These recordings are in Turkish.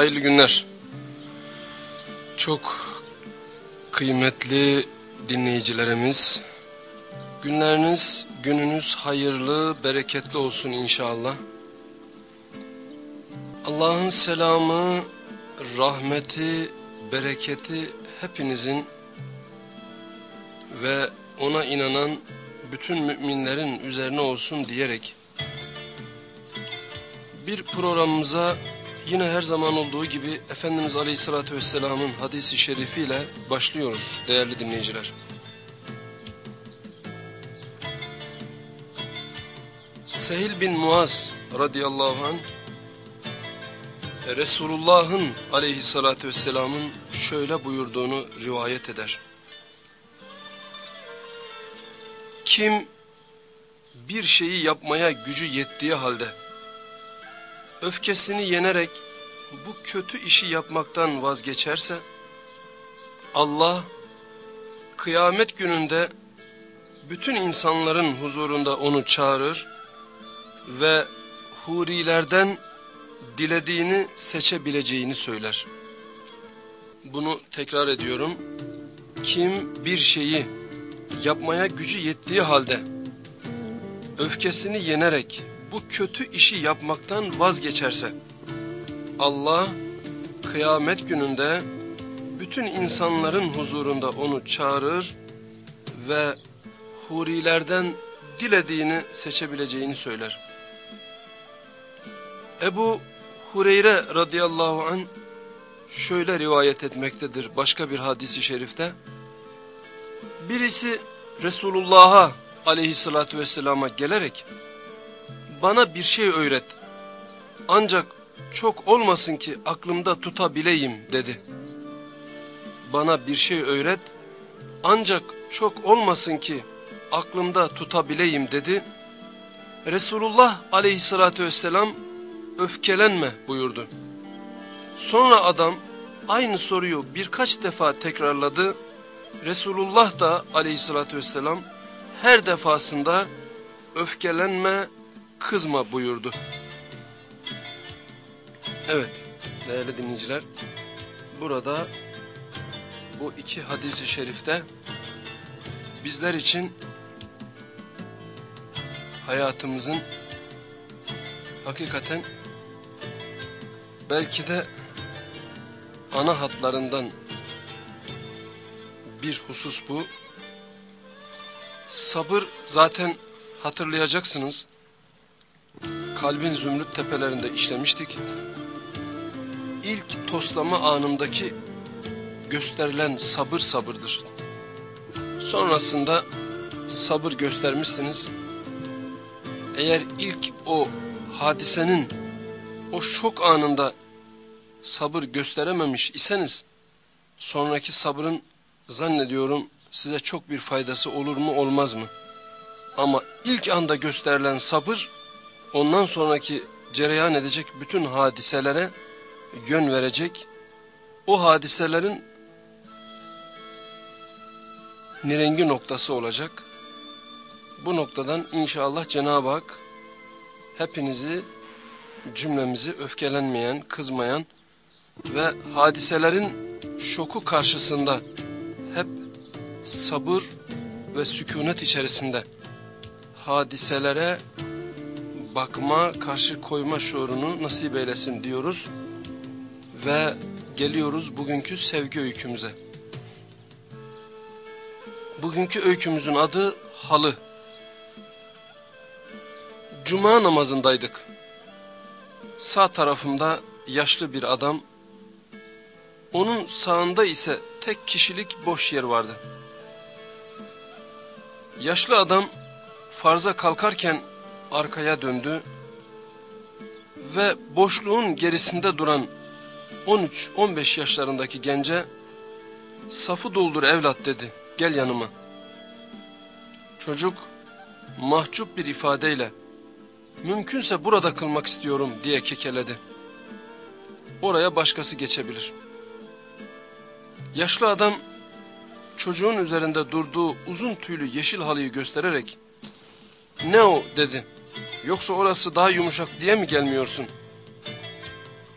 Hayırlı günler. Çok kıymetli dinleyicilerimiz, günleriniz, gününüz hayırlı, bereketli olsun inşallah. Allah'ın selamı, rahmeti, bereketi hepinizin ve ona inanan bütün müminlerin üzerine olsun diyerek bir programımıza yine her zaman olduğu gibi Efendimiz Aleyhisselatü Vesselam'ın hadisi şerifiyle başlıyoruz değerli dinleyiciler. Sehil bin Muaz radıyallahu anh Resulullah'ın aleyhissalatü vesselamın şöyle buyurduğunu rivayet eder. Kim bir şeyi yapmaya gücü yettiği halde öfkesini yenerek bu kötü işi yapmaktan vazgeçerse Allah kıyamet gününde bütün insanların huzurunda onu çağırır ve hurilerden dilediğini seçebileceğini söyler. Bunu tekrar ediyorum. Kim bir şeyi yapmaya gücü yettiği halde öfkesini yenerek bu kötü işi yapmaktan vazgeçerse Allah kıyamet gününde bütün insanların huzurunda onu çağırır ve hurilerden dilediğini seçebileceğini söyler. Ebu Hureyre radıyallahu an şöyle rivayet etmektedir başka bir hadisi şerifte. Birisi Resulullah'a aleyhissalatü vesselama gelerek bana bir şey öğret ancak çok olmasın ki aklımda tutabileyim dedi. Bana bir şey öğret ancak çok olmasın ki aklımda tutabileyim dedi. Resulullah aleyhissalatü vesselam öfkelenme buyurdu. Sonra adam aynı soruyu birkaç defa tekrarladı. Resulullah da aleyhissalatü vesselam her defasında öfkelenme, kızma buyurdu. Evet değerli dinleyiciler burada bu iki hadisi şerifte bizler için hayatımızın hakikaten belki de ana hatlarından bir husus bu. Sabır zaten hatırlayacaksınız. Kalbin zümrüt tepelerinde işlemiştik. İlk toslama anındaki gösterilen sabır sabırdır. Sonrasında sabır göstermişsiniz. Eğer ilk o hadisenin o şok anında sabır gösterememiş iseniz sonraki sabrın zannediyorum size çok bir faydası olur mu olmaz mı? Ama ilk anda gösterilen sabır ondan sonraki cereyan edecek bütün hadiselere yön verecek. O hadiselerin nirengi noktası olacak. Bu noktadan inşallah Cenab-ı Hak hepinizi cümlemizi öfkelenmeyen, kızmayan ve hadiselerin şoku karşısında hep sabır ve sükunet içerisinde hadiselere bakma, karşı koyma şuurunu nasip eylesin diyoruz. Ve geliyoruz bugünkü sevgi öykümüze. Bugünkü öykümüzün adı halı. Cuma namazındaydık. Sağ tarafımda yaşlı bir adam, onun sağında ise tek kişilik boş yer vardı. Yaşlı adam farza kalkarken arkaya döndü ve boşluğun gerisinde duran 13-15 yaşlarındaki gence safı doldur evlat dedi gel yanıma. Çocuk mahcup bir ifadeyle mümkünse burada kılmak istiyorum diye kekeledi. Oraya başkası geçebilir. Yaşlı adam çocuğun üzerinde durduğu uzun tüylü yeşil halıyı göstererek ne o dedi. Yoksa orası daha yumuşak diye mi gelmiyorsun?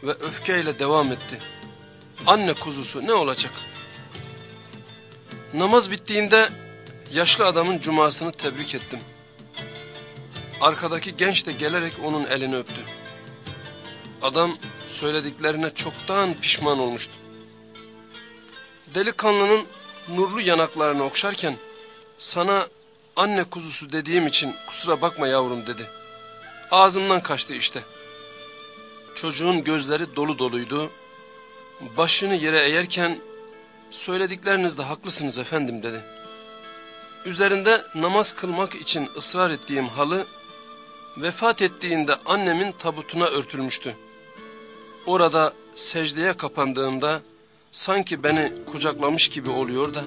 ve öfkeyle devam etti. Anne kuzusu ne olacak? Namaz bittiğinde yaşlı adamın cumasını tebrik ettim. Arkadaki genç de gelerek onun elini öptü. Adam söylediklerine çoktan pişman olmuştu. Delikanlının nurlu yanaklarını okşarken sana anne kuzusu dediğim için kusura bakma yavrum dedi. Ağzımdan kaçtı işte. Çocuğun gözleri dolu doluydu. Başını yere eğerken söylediklerinizde haklısınız efendim dedi. Üzerinde namaz kılmak için ısrar ettiğim halı vefat ettiğinde annemin tabutuna örtülmüştü. Orada secdeye kapandığımda sanki beni kucaklamış gibi oluyor da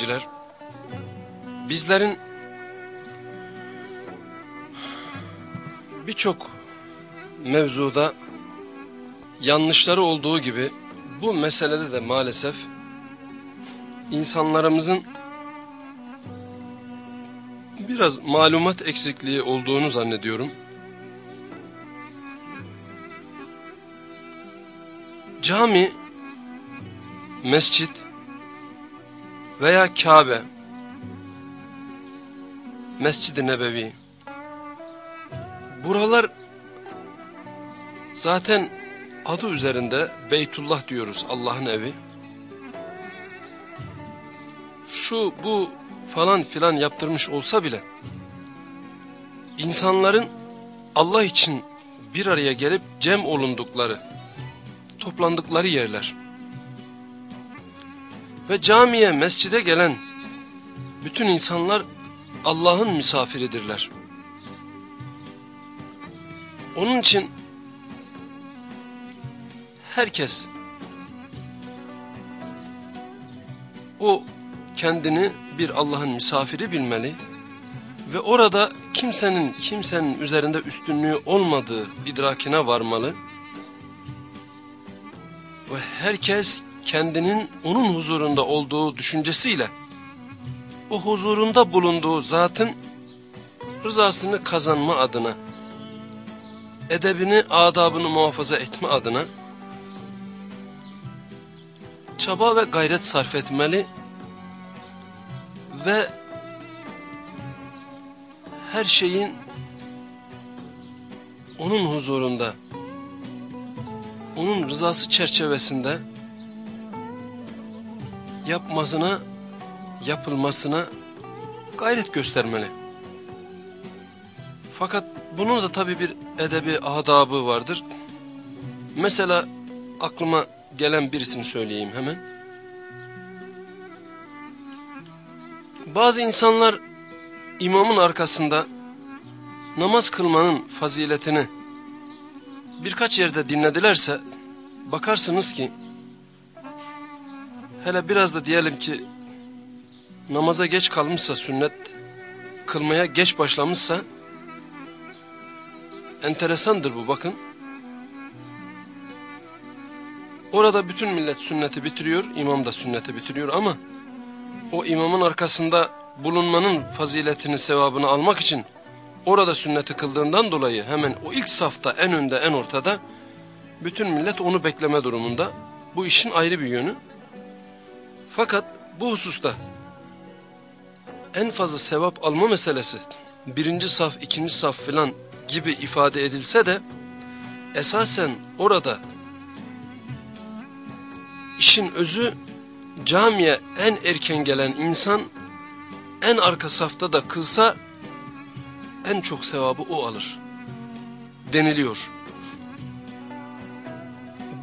dinleyiciler. Bizlerin birçok mevzuda yanlışları olduğu gibi bu meselede de maalesef insanlarımızın biraz malumat eksikliği olduğunu zannediyorum. Cami mescit veya Kabe, Mescid-i Nebevi, buralar zaten adı üzerinde Beytullah diyoruz Allah'ın evi. Şu bu falan filan yaptırmış olsa bile insanların Allah için bir araya gelip cem olundukları, toplandıkları yerler. Ve camiye, mescide gelen bütün insanlar Allah'ın misafiridirler. Onun için herkes o kendini bir Allah'ın misafiri bilmeli ve orada kimsenin kimsenin üzerinde üstünlüğü olmadığı idrakine varmalı ve herkes kendinin onun huzurunda olduğu düşüncesiyle o huzurunda bulunduğu zatın rızasını kazanma adına edebini, adabını muhafaza etme adına çaba ve gayret sarf etmeli ve her şeyin onun huzurunda, onun rızası çerçevesinde yapmasına, yapılmasına gayret göstermeli. Fakat bunun da tabi bir edebi adabı vardır. Mesela aklıma gelen birisini söyleyeyim hemen. Bazı insanlar imamın arkasında namaz kılmanın faziletini birkaç yerde dinledilerse bakarsınız ki Hele biraz da diyelim ki namaza geç kalmışsa sünnet kılmaya geç başlamışsa enteresandır bu bakın. Orada bütün millet sünneti bitiriyor, imam da sünneti bitiriyor ama o imamın arkasında bulunmanın faziletini, sevabını almak için orada sünneti kıldığından dolayı hemen o ilk safta en önde en ortada bütün millet onu bekleme durumunda. Bu işin ayrı bir yönü. Fakat bu hususta en fazla sevap alma meselesi birinci saf, ikinci saf filan gibi ifade edilse de esasen orada işin özü camiye en erken gelen insan en arka safta da kılsa en çok sevabı o alır deniliyor.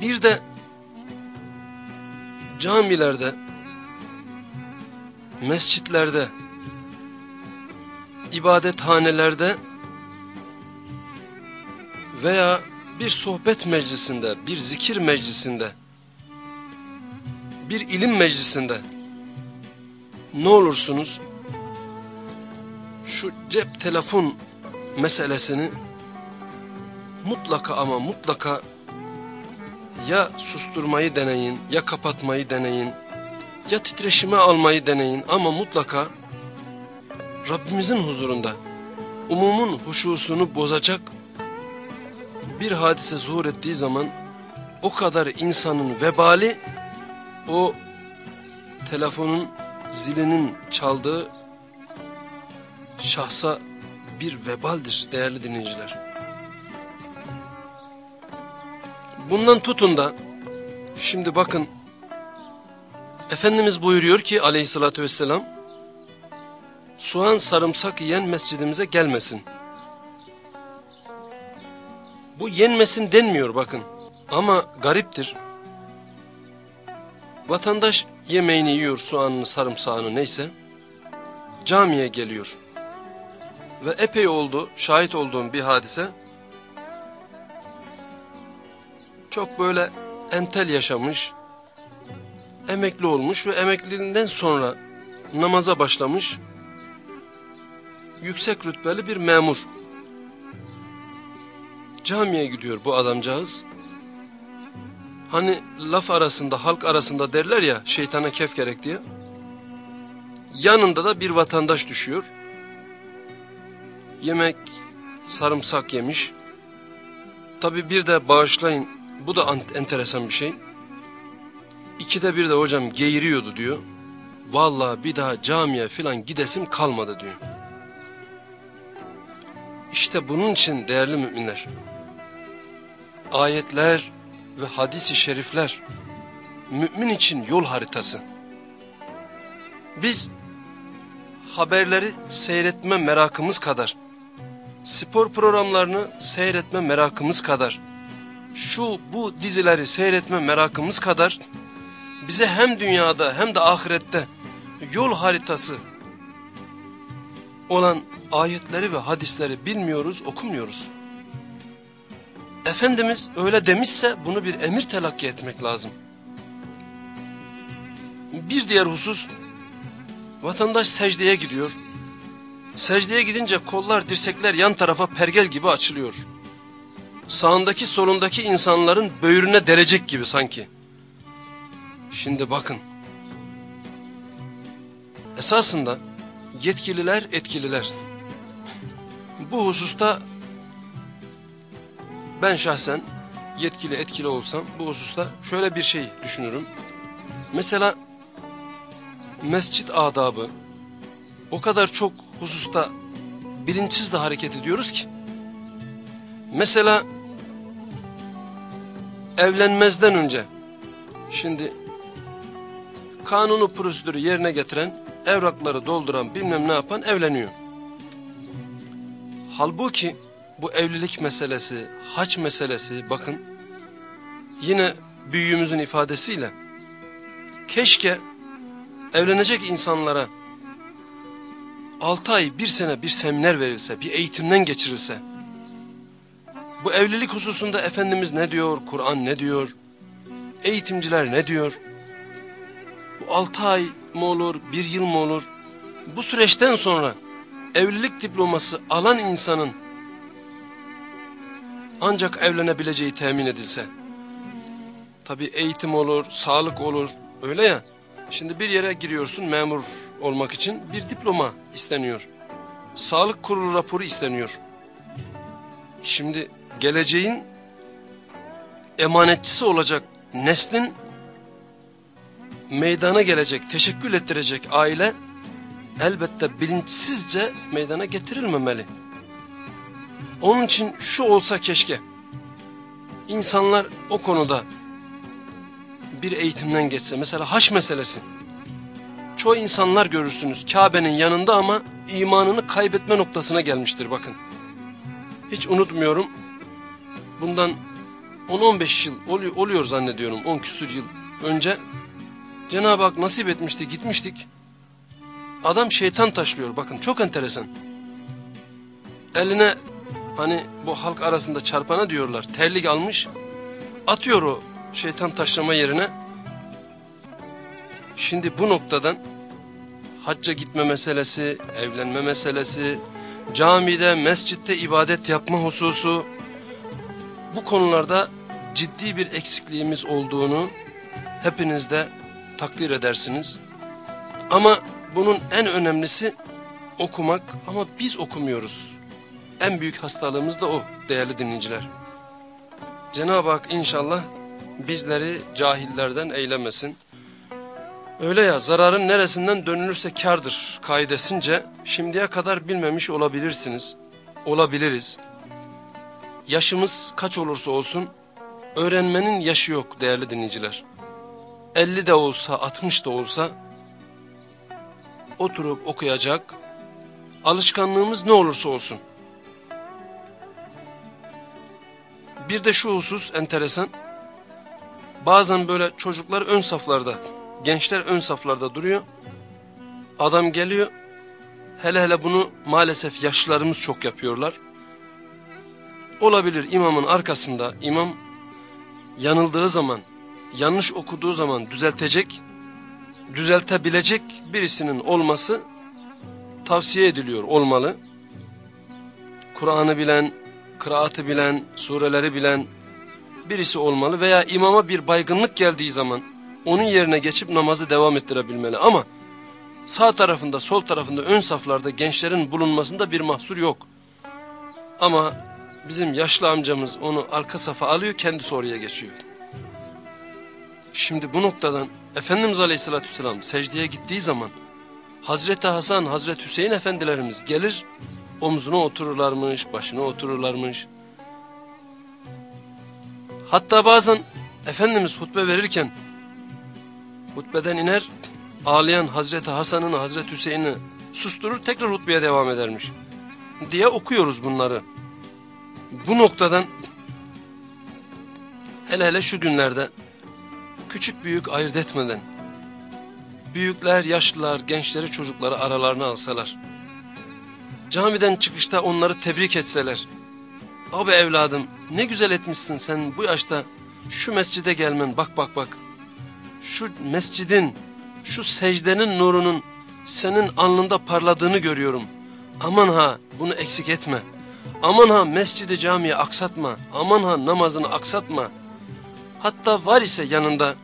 Bir de camilerde, mescitlerde, ibadethanelerde veya bir sohbet meclisinde, bir zikir meclisinde, bir ilim meclisinde ne olursunuz? Şu cep telefon meselesini mutlaka ama mutlaka ya susturmayı deneyin, ya kapatmayı deneyin, ya titreşime almayı deneyin ama mutlaka Rabbimizin huzurunda umumun huşusunu bozacak bir hadise zuhur ettiği zaman o kadar insanın vebali o telefonun zilinin çaldığı şahsa bir vebaldir değerli dinleyiciler. Bundan tutun da şimdi bakın Efendimiz buyuruyor ki aleyhissalatü vesselam soğan sarımsak yiyen mescidimize gelmesin. Bu yenmesin denmiyor bakın ama gariptir. Vatandaş yemeğini yiyor soğanını sarımsağını neyse camiye geliyor. Ve epey oldu şahit olduğum bir hadise. Çok böyle entel yaşamış, emekli olmuş ve emekliliğinden sonra namaza başlamış yüksek rütbeli bir memur. Camiye gidiyor bu adamcağız. Hani laf arasında, halk arasında derler ya şeytana kef gerek diye. Yanında da bir vatandaş düşüyor. Yemek, sarımsak yemiş. Tabi bir de bağışlayın, bu da enteresan bir şey. İkide bir de hocam geğiriyordu diyor. Vallahi bir daha camiye filan gidesim kalmadı diyor. İşte bunun için değerli müminler, ayetler ve hadisi şerifler mümin için yol haritası. Biz haberleri seyretme merakımız kadar, spor programlarını seyretme merakımız kadar, şu bu dizileri seyretme merakımız kadar bize hem dünyada hem de ahirette yol haritası olan ayetleri ve hadisleri bilmiyoruz, okumuyoruz. Efendimiz öyle demişse bunu bir emir telakki etmek lazım. Bir diğer husus, vatandaş secdeye gidiyor. Secdeye gidince kollar, dirsekler yan tarafa pergel gibi açılıyor. Sağındaki solundaki insanların böğrüne derecek gibi sanki. Şimdi bakın. Esasında yetkililer etkililer. Bu hususta ben şahsen yetkili etkili olsam bu hususta şöyle bir şey düşünürüm. Mesela mescit adabı o kadar çok hususta bilinçsiz de hareket ediyoruz ki. Mesela evlenmezden önce şimdi kanunu prosedürü yerine getiren evrakları dolduran bilmem ne yapan evleniyor. Halbuki bu evlilik meselesi, haç meselesi bakın yine büyüğümüzün ifadesiyle keşke evlenecek insanlara 6 ay bir sene bir seminer verilse, bir eğitimden geçirilse. Bu evlilik hususunda Efendimiz ne diyor, Kur'an ne diyor, eğitimciler ne diyor? Bu 6 ay mı olur, bir yıl mı olur? Bu süreçten sonra evlilik diploması alan insanın ancak evlenebileceği temin edilse. Tabi eğitim olur, sağlık olur öyle ya. Şimdi bir yere giriyorsun memur olmak için bir diploma isteniyor. Sağlık kurulu raporu isteniyor. Şimdi geleceğin emanetçisi olacak neslin meydana gelecek, teşekkül ettirecek aile elbette bilinçsizce meydana getirilmemeli. Onun için şu olsa keşke. İnsanlar o konuda bir eğitimden geçse. Mesela haş meselesi. Çoğu insanlar görürsünüz Kabe'nin yanında ama imanını kaybetme noktasına gelmiştir bakın. Hiç unutmuyorum. Bundan 10-15 yıl oluyor, oluyor zannediyorum 10 küsür yıl önce Cenab-ı Hak nasip etmişti gitmiştik. Adam şeytan taşlıyor bakın çok enteresan. Eline hani bu halk arasında çarpana diyorlar terlik almış. Atıyor o şeytan taşlama yerine. Şimdi bu noktadan hacca gitme meselesi, evlenme meselesi, camide, mescitte ibadet yapma hususu bu konularda ciddi bir eksikliğimiz olduğunu hepiniz de takdir edersiniz. Ama bunun en önemlisi okumak ama biz okumuyoruz. En büyük hastalığımız da o değerli dinleyiciler. Cenab-ı Hak inşallah bizleri cahillerden eylemesin. Öyle ya zararın neresinden dönülürse kardır kaidesince şimdiye kadar bilmemiş olabilirsiniz. Olabiliriz. Yaşımız kaç olursa olsun öğrenmenin yaşı yok değerli dinleyiciler. 50 de olsa 60 da olsa oturup okuyacak alışkanlığımız ne olursa olsun. Bir de şu husus enteresan. Bazen böyle çocuklar ön saflarda, gençler ön saflarda duruyor. Adam geliyor. Hele hele bunu maalesef yaşlılarımız çok yapıyorlar. Olabilir imamın arkasında imam yanıldığı zaman, yanlış okuduğu zaman düzeltecek, düzeltebilecek birisinin olması tavsiye ediliyor olmalı. Kur'an'ı bilen, kıraatı bilen, sureleri bilen birisi olmalı veya imama bir baygınlık geldiği zaman onun yerine geçip namazı devam ettirebilmeli ama sağ tarafında sol tarafında ön saflarda gençlerin bulunmasında bir mahsur yok. Ama bizim yaşlı amcamız onu arka safa alıyor kendisi oraya geçiyor. Şimdi bu noktadan Efendimiz Aleyhisselatü Vesselam secdeye gittiği zaman Hazreti Hasan, Hazreti Hüseyin efendilerimiz gelir omzuna otururlarmış, başına otururlarmış. Hatta bazen Efendimiz hutbe verirken hutbeden iner ağlayan Hazreti Hasan'ın Hazreti Hüseyin'i susturur tekrar hutbeye devam edermiş. Diye okuyoruz bunları. Bu noktadan hele hele şu günlerde küçük büyük ayırt etmeden büyükler, yaşlılar, gençleri, çocukları aralarına alsalar camiden çıkışta onları tebrik etseler. Abi evladım ne güzel etmişsin sen bu yaşta şu mescide gelmen bak bak bak. Şu mescidin, şu secdenin nurunun senin alnında parladığını görüyorum. Aman ha bunu eksik etme. Aman ha mescidi camiye aksatma. Aman ha namazını aksatma. Hatta var ise yanında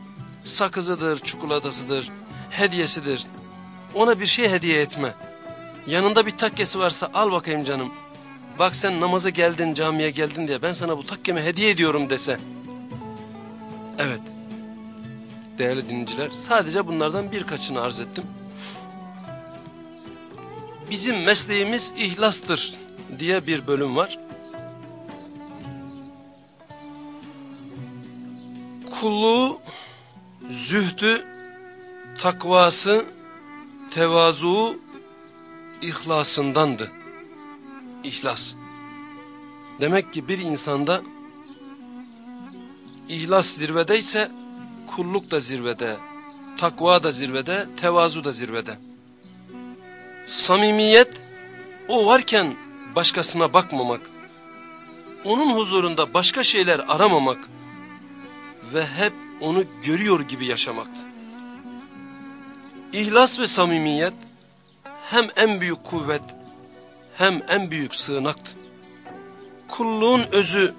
sakızıdır, çikolatasıdır, hediyesidir. Ona bir şey hediye etme. Yanında bir takkesi varsa al bakayım canım. Bak sen namaza geldin camiye geldin diye ben sana bu takkemi hediye ediyorum dese. Evet. Değerli dinleyiciler sadece bunlardan birkaçını arz ettim. Bizim mesleğimiz ihlastır diye bir bölüm var. Kulluğu, zühdü, takvası, tevazu ihlasındandı. İhlas. Demek ki bir insanda ihlas zirvedeyse kulluk da zirvede, takva da zirvede, tevazu da zirvede. Samimiyet o varken başkasına bakmamak, onun huzurunda başka şeyler aramamak ve hep onu görüyor gibi yaşamaktı. İhlas ve samimiyet hem en büyük kuvvet hem en büyük sığınaktı. Kulluğun özü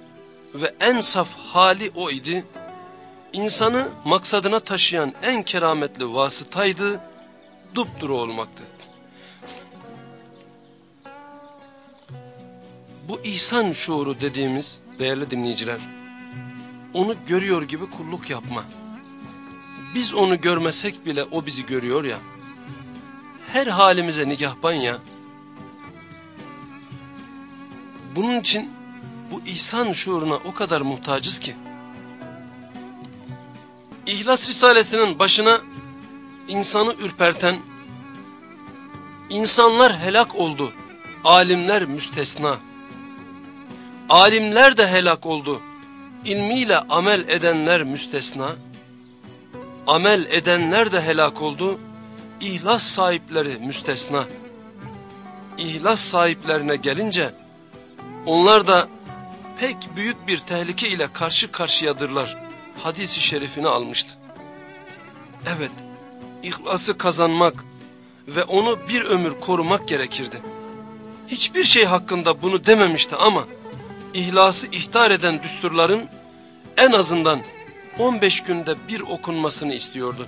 ve en saf hali o idi. İnsanı maksadına taşıyan en kerametli vasıtaydı, dupduru olmaktı. Bu ihsan şuuru dediğimiz değerli dinleyiciler, onu görüyor gibi kulluk yapma. Biz onu görmesek bile o bizi görüyor ya her halimize nigahban ya. Bunun için bu ihsan şuuruna o kadar muhtacız ki. İhlas Risalesi'nin başına insanı ürperten, insanlar helak oldu, alimler müstesna. Alimler de helak oldu, ilmiyle amel edenler müstesna. amel edenler de helak oldu, ihlas sahipleri müstesna. İhlas sahiplerine gelince, onlar da pek büyük bir tehlike ile karşı karşıyadırlar. Hadis-i şerifini almıştı. Evet, ihlası kazanmak ve onu bir ömür korumak gerekirdi. Hiçbir şey hakkında bunu dememişti ama ihlası ihtar eden düsturların en azından 15 günde bir okunmasını istiyordu.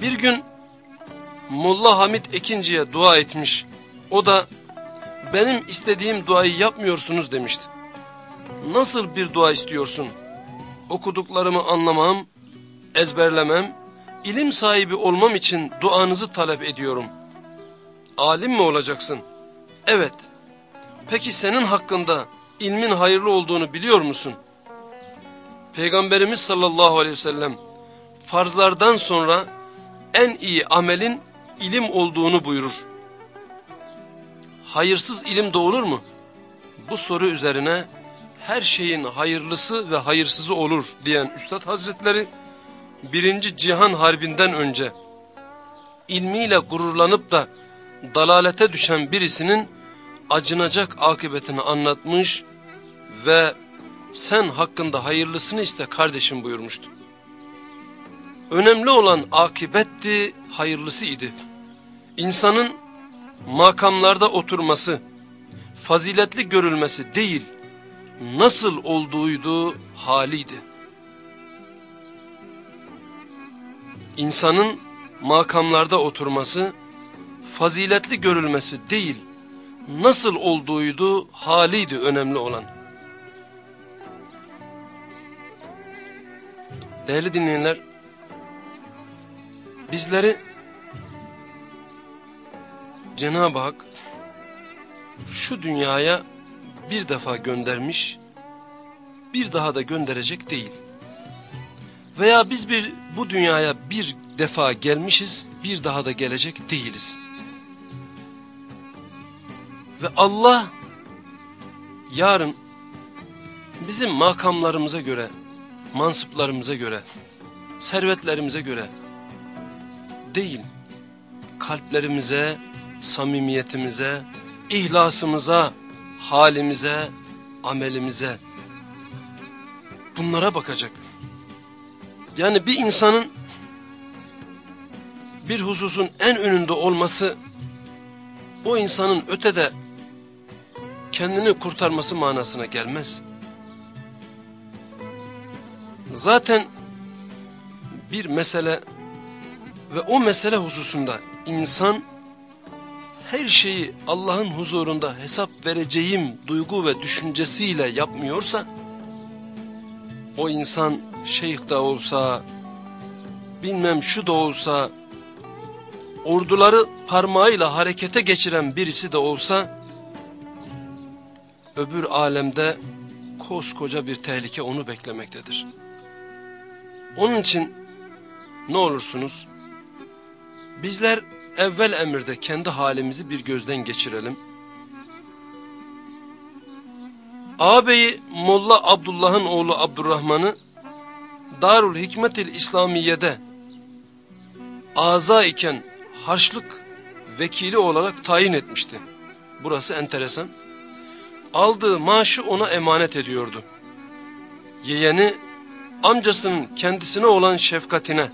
Bir gün Molla Hamit Ekinci'ye dua etmiş. O da benim istediğim duayı yapmıyorsunuz demişti. Nasıl bir dua istiyorsun? Okuduklarımı anlamam, ezberlemem, ilim sahibi olmam için duanızı talep ediyorum. Alim mi olacaksın? Evet. Peki senin hakkında ilmin hayırlı olduğunu biliyor musun? Peygamberimiz sallallahu aleyhi ve sellem farzlardan sonra en iyi amelin ilim olduğunu buyurur. Hayırsız ilim doğulur mu? Bu soru üzerine her şeyin hayırlısı ve hayırsızı olur diyen Üstad Hazretleri birinci cihan harbinden önce ilmiyle gururlanıp da dalalete düşen birisinin acınacak akıbetini anlatmış ve sen hakkında hayırlısını iste kardeşim buyurmuştu. Önemli olan akıbetti, hayırlısı idi. İnsanın makamlarda oturması, faziletli görülmesi değil, nasıl olduğuydu haliydi. İnsanın makamlarda oturması, faziletli görülmesi değil, nasıl olduğuydu haliydi önemli olan. Değerli dinleyenler, bizleri Cenab-ı Hak şu dünyaya bir defa göndermiş, bir daha da gönderecek değil. Veya biz bir bu dünyaya bir defa gelmişiz, bir daha da gelecek değiliz. Ve Allah yarın bizim makamlarımıza göre, mansıplarımıza göre, servetlerimize göre değil, kalplerimize, samimiyetimize, ihlasımıza, halimize, amelimize bunlara bakacak. Yani bir insanın bir hususun en önünde olması o insanın ötede kendini kurtarması manasına gelmez. Zaten bir mesele ve o mesele hususunda insan her şeyi Allah'ın huzurunda hesap vereceğim duygu ve düşüncesiyle yapmıyorsa o insan şeyh de olsa bilmem şu da olsa orduları parmağıyla harekete geçiren birisi de olsa öbür alemde koskoca bir tehlike onu beklemektedir. Onun için ne olursunuz bizler evvel emirde kendi halimizi bir gözden geçirelim. Ağabeyi Molla Abdullah'ın oğlu Abdurrahman'ı Darul Hikmetil İslamiye'de aza iken harçlık vekili olarak tayin etmişti. Burası enteresan. Aldığı maaşı ona emanet ediyordu. Yeğeni amcasının kendisine olan şefkatine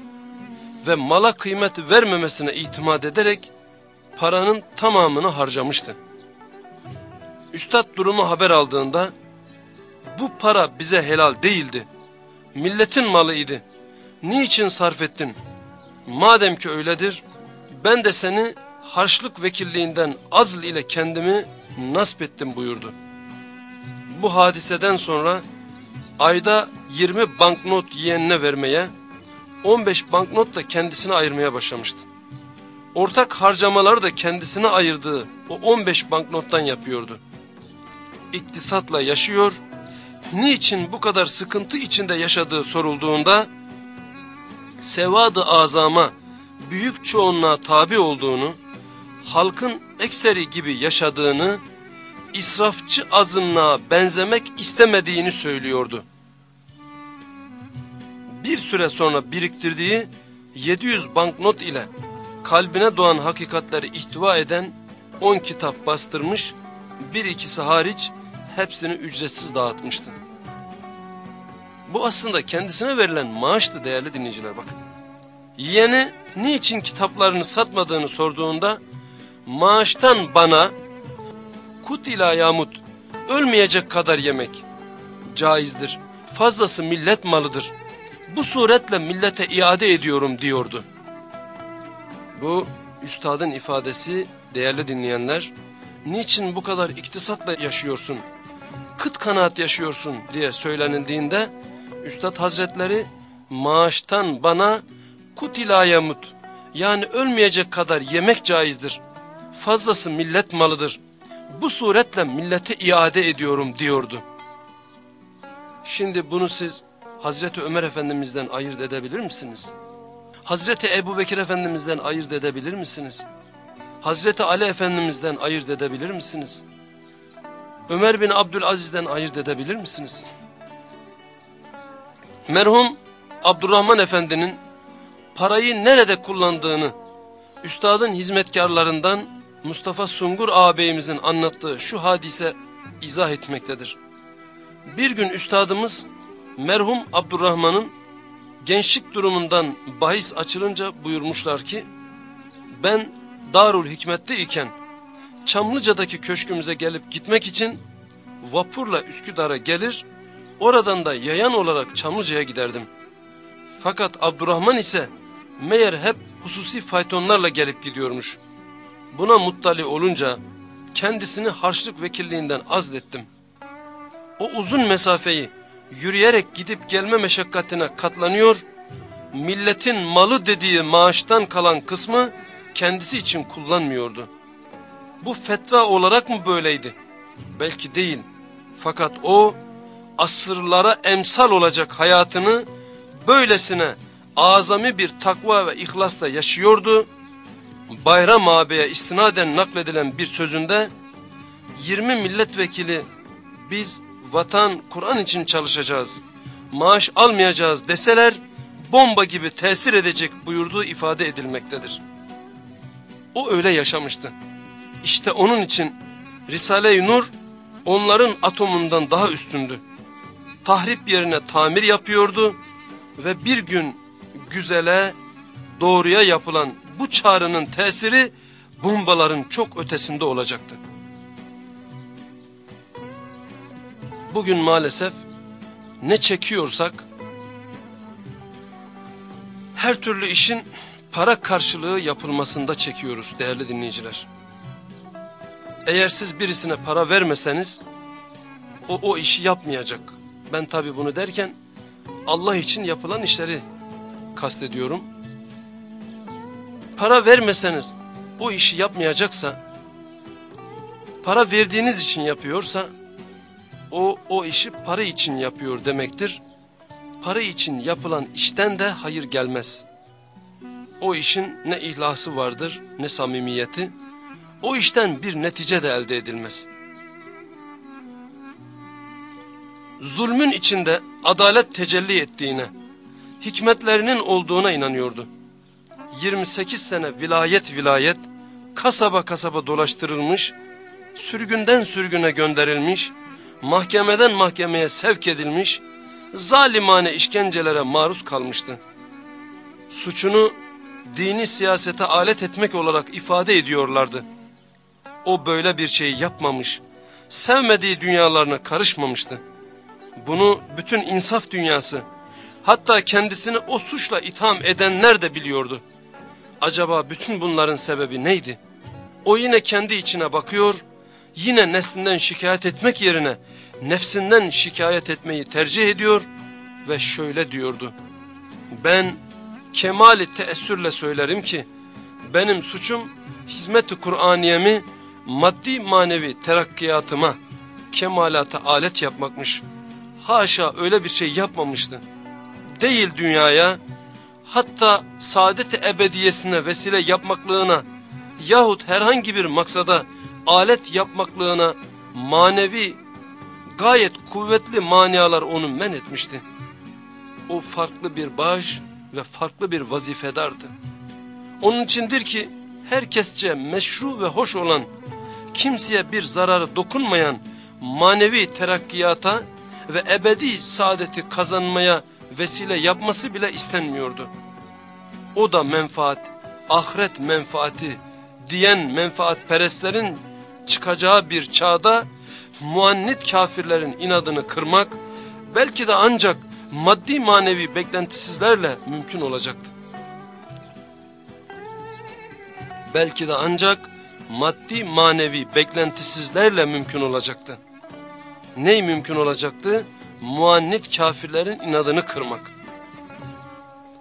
ve mala kıymet vermemesine itimat ederek paranın tamamını harcamıştı. Üstad durumu haber aldığında bu para bize helal değildi. Milletin malıydı. Niçin sarf ettin? Madem ki öyledir ben de seni harçlık vekilliğinden azl ile kendimi nasp ettim buyurdu. Bu hadiseden sonra ayda 20 banknot yeğenine vermeye 15 banknot da kendisine ayırmaya başlamıştı. Ortak harcamaları da kendisine ayırdığı o 15 banknottan yapıyordu. İktisatla yaşıyor, niçin bu kadar sıkıntı içinde yaşadığı sorulduğunda, sevadı azama, büyük çoğunluğa tabi olduğunu, halkın ekseri gibi yaşadığını, israfçı azınlığa benzemek istemediğini söylüyordu bir süre sonra biriktirdiği 700 banknot ile kalbine doğan hakikatleri ihtiva eden 10 kitap bastırmış, bir ikisi hariç hepsini ücretsiz dağıtmıştı. Bu aslında kendisine verilen maaştı değerli dinleyiciler bakın. Yeğeni niçin kitaplarını satmadığını sorduğunda maaştan bana kut ila yamut ölmeyecek kadar yemek caizdir. Fazlası millet malıdır. Bu suretle millete iade ediyorum diyordu. Bu üstadın ifadesi değerli dinleyenler. Niçin bu kadar iktisatla yaşıyorsun? Kıt kanaat yaşıyorsun diye söylenildiğinde Üstad Hazretleri maaştan bana kutilaya mut yani ölmeyecek kadar yemek caizdir. Fazlası millet malıdır. Bu suretle millete iade ediyorum diyordu. Şimdi bunu siz Hazreti Ömer Efendimiz'den ayırt edebilir misiniz? Hazreti Ebu Bekir Efendimiz'den ayırt edebilir misiniz? Hazreti Ali Efendimiz'den ayırt edebilir misiniz? Ömer bin Abdülaziz'den ayırt edebilir misiniz? Merhum Abdurrahman Efendi'nin parayı nerede kullandığını üstadın hizmetkarlarından Mustafa Sungur ağabeyimizin anlattığı şu hadise izah etmektedir. Bir gün üstadımız merhum Abdurrahman'ın gençlik durumundan bahis açılınca buyurmuşlar ki ben Darul Hikmet'te iken Çamlıca'daki köşkümüze gelip gitmek için vapurla Üsküdar'a gelir oradan da yayan olarak Çamlıca'ya giderdim. Fakat Abdurrahman ise meğer hep hususi faytonlarla gelip gidiyormuş. Buna muttali olunca kendisini harçlık vekilliğinden azlettim. O uzun mesafeyi yürüyerek gidip gelme meşakkatine katlanıyor, milletin malı dediği maaştan kalan kısmı kendisi için kullanmıyordu. Bu fetva olarak mı böyleydi? Belki değil. Fakat o asırlara emsal olacak hayatını böylesine azami bir takva ve ihlasla yaşıyordu. Bayram ağabeye istinaden nakledilen bir sözünde 20 milletvekili biz vatan Kur'an için çalışacağız, maaş almayacağız deseler bomba gibi tesir edecek buyurduğu ifade edilmektedir. O öyle yaşamıştı. İşte onun için Risale-i Nur onların atomundan daha üstündü. Tahrip yerine tamir yapıyordu ve bir gün güzele, doğruya yapılan bu çağrının tesiri bombaların çok ötesinde olacaktı. Bugün maalesef ne çekiyorsak her türlü işin para karşılığı yapılmasında çekiyoruz değerli dinleyiciler. Eğer siz birisine para vermeseniz o o işi yapmayacak. Ben tabi bunu derken Allah için yapılan işleri kastediyorum. Para vermeseniz o işi yapmayacaksa para verdiğiniz için yapıyorsa o o işi para için yapıyor demektir. Para için yapılan işten de hayır gelmez. O işin ne ihlası vardır ne samimiyeti. O işten bir netice de elde edilmez. Zulmün içinde adalet tecelli ettiğine, hikmetlerinin olduğuna inanıyordu. 28 sene vilayet vilayet, kasaba kasaba dolaştırılmış, sürgünden sürgüne gönderilmiş, mahkemeden mahkemeye sevk edilmiş, zalimane işkencelere maruz kalmıştı. Suçunu dini siyasete alet etmek olarak ifade ediyorlardı. O böyle bir şey yapmamış, sevmediği dünyalarına karışmamıştı. Bunu bütün insaf dünyası, hatta kendisini o suçla itham edenler de biliyordu. Acaba bütün bunların sebebi neydi? O yine kendi içine bakıyor, yine neslinden şikayet etmek yerine nefsinden şikayet etmeyi tercih ediyor ve şöyle diyordu. Ben kemali teessürle söylerim ki benim suçum hizmet-i Kur'aniyemi maddi manevi terakkiyatıma, kemalata alet yapmakmış. Haşa öyle bir şey yapmamıştı. Değil dünyaya, hatta saadet-i ebediyesine vesile yapmaklığına yahut herhangi bir maksada alet yapmaklığına manevi gayet kuvvetli manialar onu men etmişti. o farklı bir baş ve farklı bir vazifedardı. Onun içindir ki herkesçe meşru ve hoş olan, kimseye bir zararı dokunmayan manevi terakkiyata ve ebedi saadeti kazanmaya vesile yapması bile istenmiyordu. O da menfaat, ahiret menfaati diyen menfaatperestlerin çıkacağı bir çağda muannit kafirlerin inadını kırmak belki de ancak maddi manevi beklentisizlerle mümkün olacaktı. Belki de ancak maddi manevi beklentisizlerle mümkün olacaktı. Ney mümkün olacaktı? Muannit kafirlerin inadını kırmak.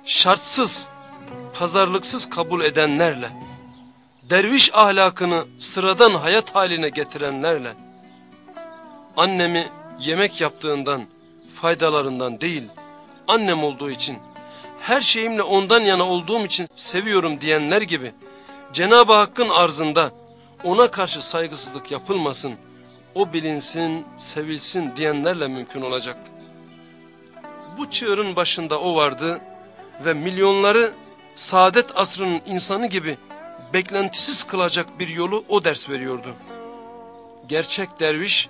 Şartsız, pazarlıksız kabul edenlerle, derviş ahlakını sıradan hayat haline getirenlerle, annemi yemek yaptığından, faydalarından değil, annem olduğu için, her şeyimle ondan yana olduğum için seviyorum diyenler gibi, Cenab-ı Hakk'ın arzında ona karşı saygısızlık yapılmasın, o bilinsin, sevilsin diyenlerle mümkün olacaktı. Bu çığırın başında o vardı ve milyonları saadet asrının insanı gibi beklentisiz kılacak bir yolu o ders veriyordu. Gerçek derviş,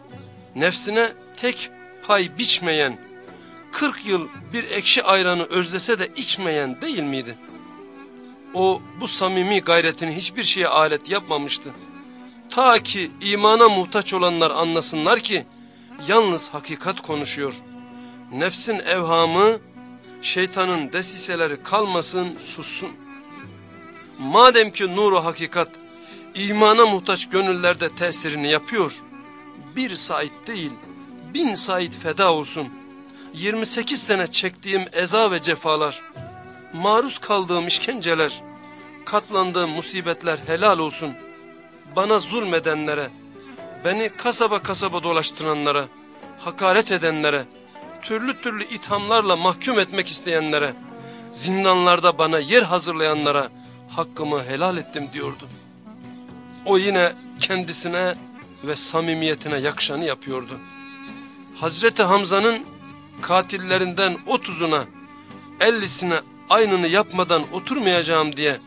nefsine tek pay biçmeyen, 40 yıl bir ekşi ayranı özlese de içmeyen değil miydi? O bu samimi gayretini hiçbir şeye alet yapmamıştı. Ta ki imana muhtaç olanlar anlasınlar ki yalnız hakikat konuşuyor. Nefsin evhamı, şeytanın desiseleri kalmasın, sussun. Madem ki nuru hakikat imana muhtaç gönüllerde tesirini yapıyor, bir sait değil, bin sait feda olsun. 28 sene çektiğim eza ve cefalar, maruz kaldığım işkenceler, katlandığım musibetler helal olsun. Bana zulmedenlere, beni kasaba kasaba dolaştıranlara, hakaret edenlere, türlü türlü ithamlarla mahkum etmek isteyenlere, zindanlarda bana yer hazırlayanlara hakkımı helal ettim diyordu. O yine kendisine ve samimiyetine yakışanı yapıyordu. Hazreti Hamza'nın katillerinden otuzuna, ellisine aynını yapmadan oturmayacağım diye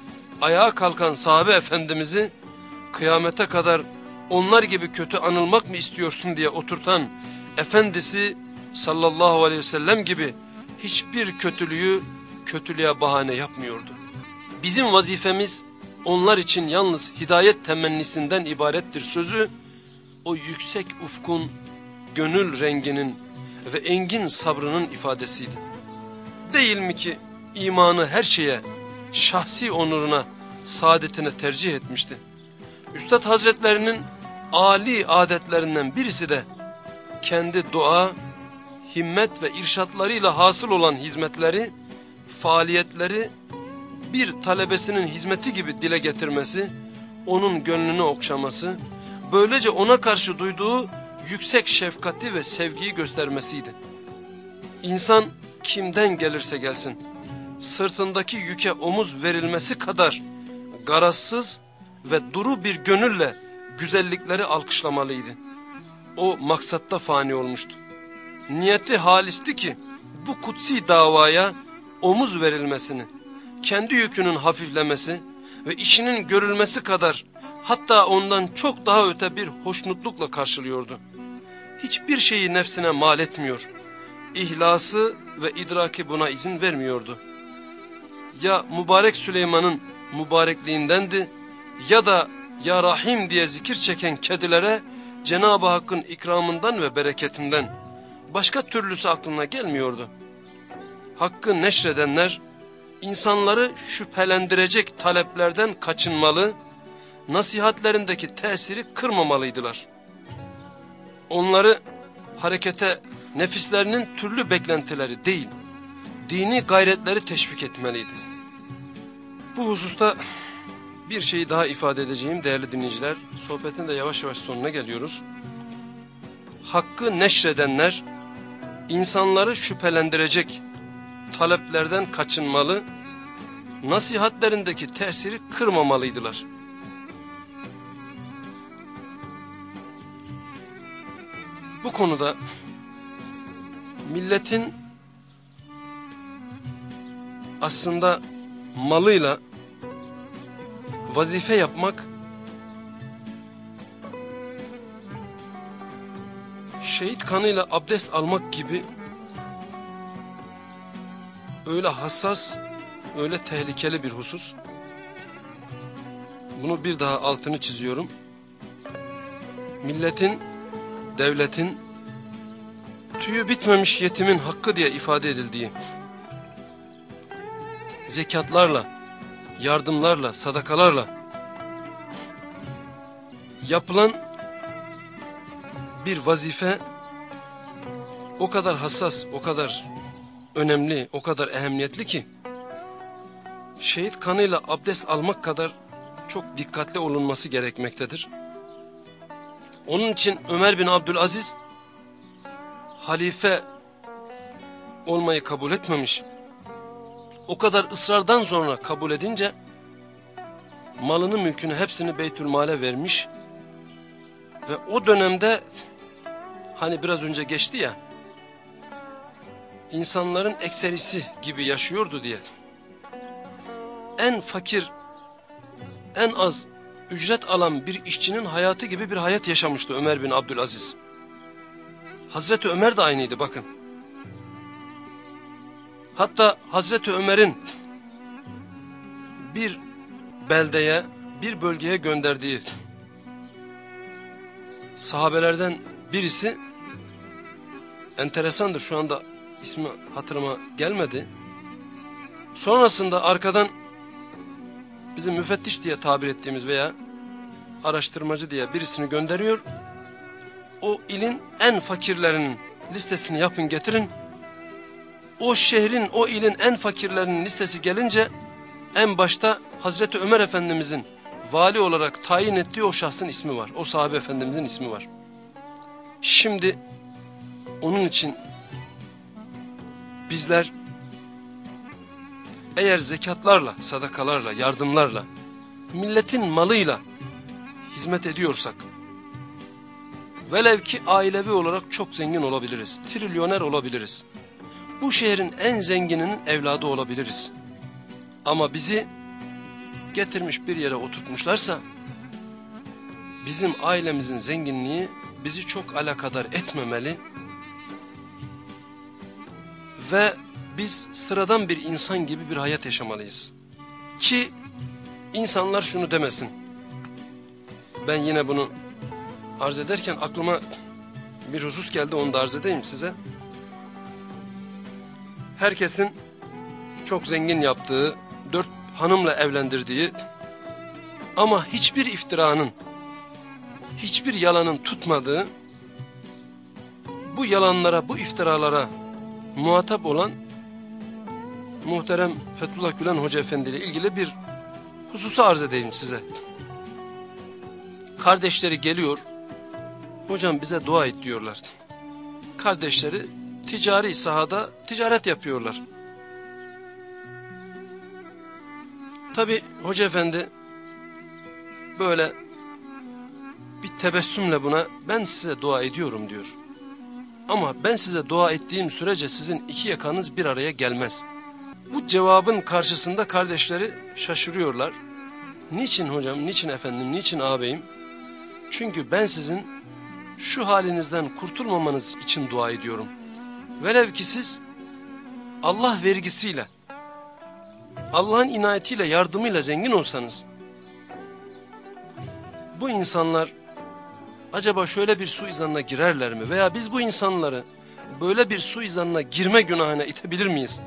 ayağa kalkan sahabe efendimizi kıyamete kadar onlar gibi kötü anılmak mı istiyorsun diye oturtan efendisi sallallahu aleyhi ve sellem gibi hiçbir kötülüğü kötülüğe bahane yapmıyordu. Bizim vazifemiz onlar için yalnız hidayet temennisinden ibarettir sözü o yüksek ufkun gönül renginin ve engin sabrının ifadesiydi. Değil mi ki imanı her şeye, şahsi onuruna, saadetine tercih etmişti. Üstad Hazretlerinin âli adetlerinden birisi de kendi dua, himmet ve irşatlarıyla hasıl olan hizmetleri, faaliyetleri bir talebesinin hizmeti gibi dile getirmesi, onun gönlünü okşaması, böylece ona karşı duyduğu yüksek şefkati ve sevgiyi göstermesiydi. İnsan kimden gelirse gelsin, sırtındaki yüke omuz verilmesi kadar garazsız ve duru bir gönülle güzellikleri alkışlamalıydı. O maksatta fani olmuştu. Niyeti halisti ki bu kutsi davaya omuz verilmesini, kendi yükünün hafiflemesi ve işinin görülmesi kadar hatta ondan çok daha öte bir hoşnutlukla karşılıyordu. Hiçbir şeyi nefsine mal etmiyor. İhlası ve idraki buna izin vermiyordu. Ya mübarek Süleyman'ın mübarekliğindendi ya da ya Rahim diye zikir çeken kedilere Cenab-ı Hakk'ın ikramından ve bereketinden başka türlüsü aklına gelmiyordu. Hakkı neşredenler insanları şüphelendirecek taleplerden kaçınmalı, nasihatlerindeki tesiri kırmamalıydılar. Onları harekete nefislerinin türlü beklentileri değil, dini gayretleri teşvik etmeliydi. Bu hususta bir şeyi daha ifade edeceğim değerli dinleyiciler. Sohbetin de yavaş yavaş sonuna geliyoruz. Hakkı neşredenler insanları şüphelendirecek taleplerden kaçınmalı, nasihatlerindeki tesiri kırmamalıydılar. Bu konuda milletin aslında malıyla vazife yapmak şehit kanıyla abdest almak gibi öyle hassas, öyle tehlikeli bir husus. Bunu bir daha altını çiziyorum. Milletin, devletin, tüyü bitmemiş yetimin hakkı diye ifade edildiği, zekatlarla, yardımlarla, sadakalarla yapılan bir vazife o kadar hassas, o kadar önemli, o kadar ehemmiyetli ki şehit kanıyla abdest almak kadar çok dikkatli olunması gerekmektedir. Onun için Ömer bin Abdülaziz halife olmayı kabul etmemiş. O kadar ısrardan sonra kabul edince malını mülkünü hepsini Beytülmal'e vermiş ve o dönemde hani biraz önce geçti ya insanların ekserisi gibi yaşıyordu diye en fakir en az ücret alan bir işçinin hayatı gibi bir hayat yaşamıştı Ömer bin Abdülaziz. Hazreti Ömer de aynıydı bakın. Hatta Hazreti Ömer'in bir beldeye, bir bölgeye gönderdiği sahabelerden birisi enteresandır şu anda ismi hatırıma gelmedi. Sonrasında arkadan bizim müfettiş diye tabir ettiğimiz veya araştırmacı diye birisini gönderiyor. O ilin en fakirlerinin listesini yapın getirin. O şehrin, o ilin en fakirlerinin listesi gelince en başta Hazreti Ömer Efendimizin vali olarak tayin ettiği o şahsın ismi var. O sahabe efendimizin ismi var. Şimdi onun için bizler eğer zekatlarla, sadakalarla, yardımlarla, milletin malıyla hizmet ediyorsak, velev ki ailevi olarak çok zengin olabiliriz, trilyoner olabiliriz. Bu şehrin en zengininin evladı olabiliriz. Ama bizi getirmiş bir yere oturtmuşlarsa, bizim ailemizin zenginliği bizi çok alakadar etmemeli ve biz sıradan bir insan gibi bir hayat yaşamalıyız. Ki insanlar şunu demesin. Ben yine bunu arz ederken aklıma bir husus geldi onu da arz edeyim size. Herkesin çok zengin yaptığı, dört hanımla evlendirdiği ama hiçbir iftiranın, hiçbir yalanın tutmadığı, bu yalanlara, bu iftiralara muhatap olan muhterem Fethullah Gülen Hoca Efendi ile ilgili bir hususu arz edeyim size. Kardeşleri geliyor, hocam bize dua et diyorlar. Kardeşleri ticari sahada ticaret yapıyorlar. Tabi Hoca Efendi böyle bir tebessümle buna ben size dua ediyorum diyor. Ama ben size dua ettiğim sürece sizin iki yakanız bir araya gelmez. Bu cevabın karşısında kardeşleri şaşırıyorlar. Niçin hocam, niçin efendim, niçin ağabeyim? Çünkü ben sizin şu halinizden kurtulmamanız için dua ediyorum. Velev ki siz Allah vergisiyle, Allah'ın inayetiyle, yardımıyla zengin olsanız, bu insanlar acaba şöyle bir suizanına girerler mi? Veya biz bu insanları böyle bir suizanına girme günahına itebilir miyiz?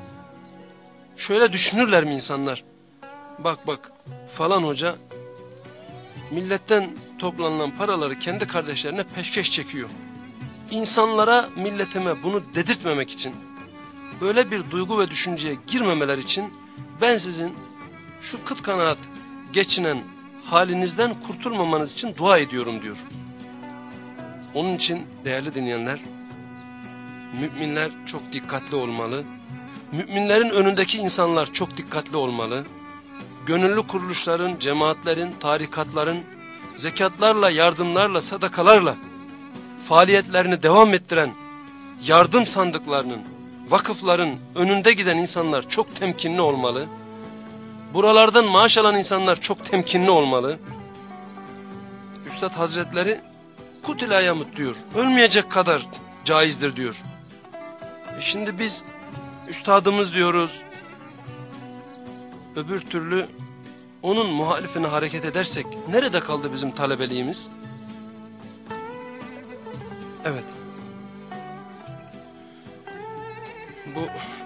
Şöyle düşünürler mi insanlar? Bak bak falan hoca milletten toplanılan paraları kendi kardeşlerine peşkeş çekiyor. İnsanlara, milletime bunu dedirtmemek için, böyle bir duygu ve düşünceye girmemeler için ben sizin şu kıt kanaat geçinen halinizden kurtulmamanız için dua ediyorum diyor. Onun için değerli dinleyenler, müminler çok dikkatli olmalı. Müminlerin önündeki insanlar çok dikkatli olmalı. Gönüllü kuruluşların, cemaatlerin, tarikatların, zekatlarla, yardımlarla, sadakalarla faaliyetlerini devam ettiren yardım sandıklarının vakıfların önünde giden insanlar çok temkinli olmalı. Buralardan maaş alan insanlar çok temkinli olmalı. Üstad Hazretleri kutilayamut diyor. Ölmeyecek kadar caizdir diyor. E şimdi biz üstadımız diyoruz. Öbür türlü onun muhalifine hareket edersek nerede kaldı bizim talebeliğimiz? Evet. Bu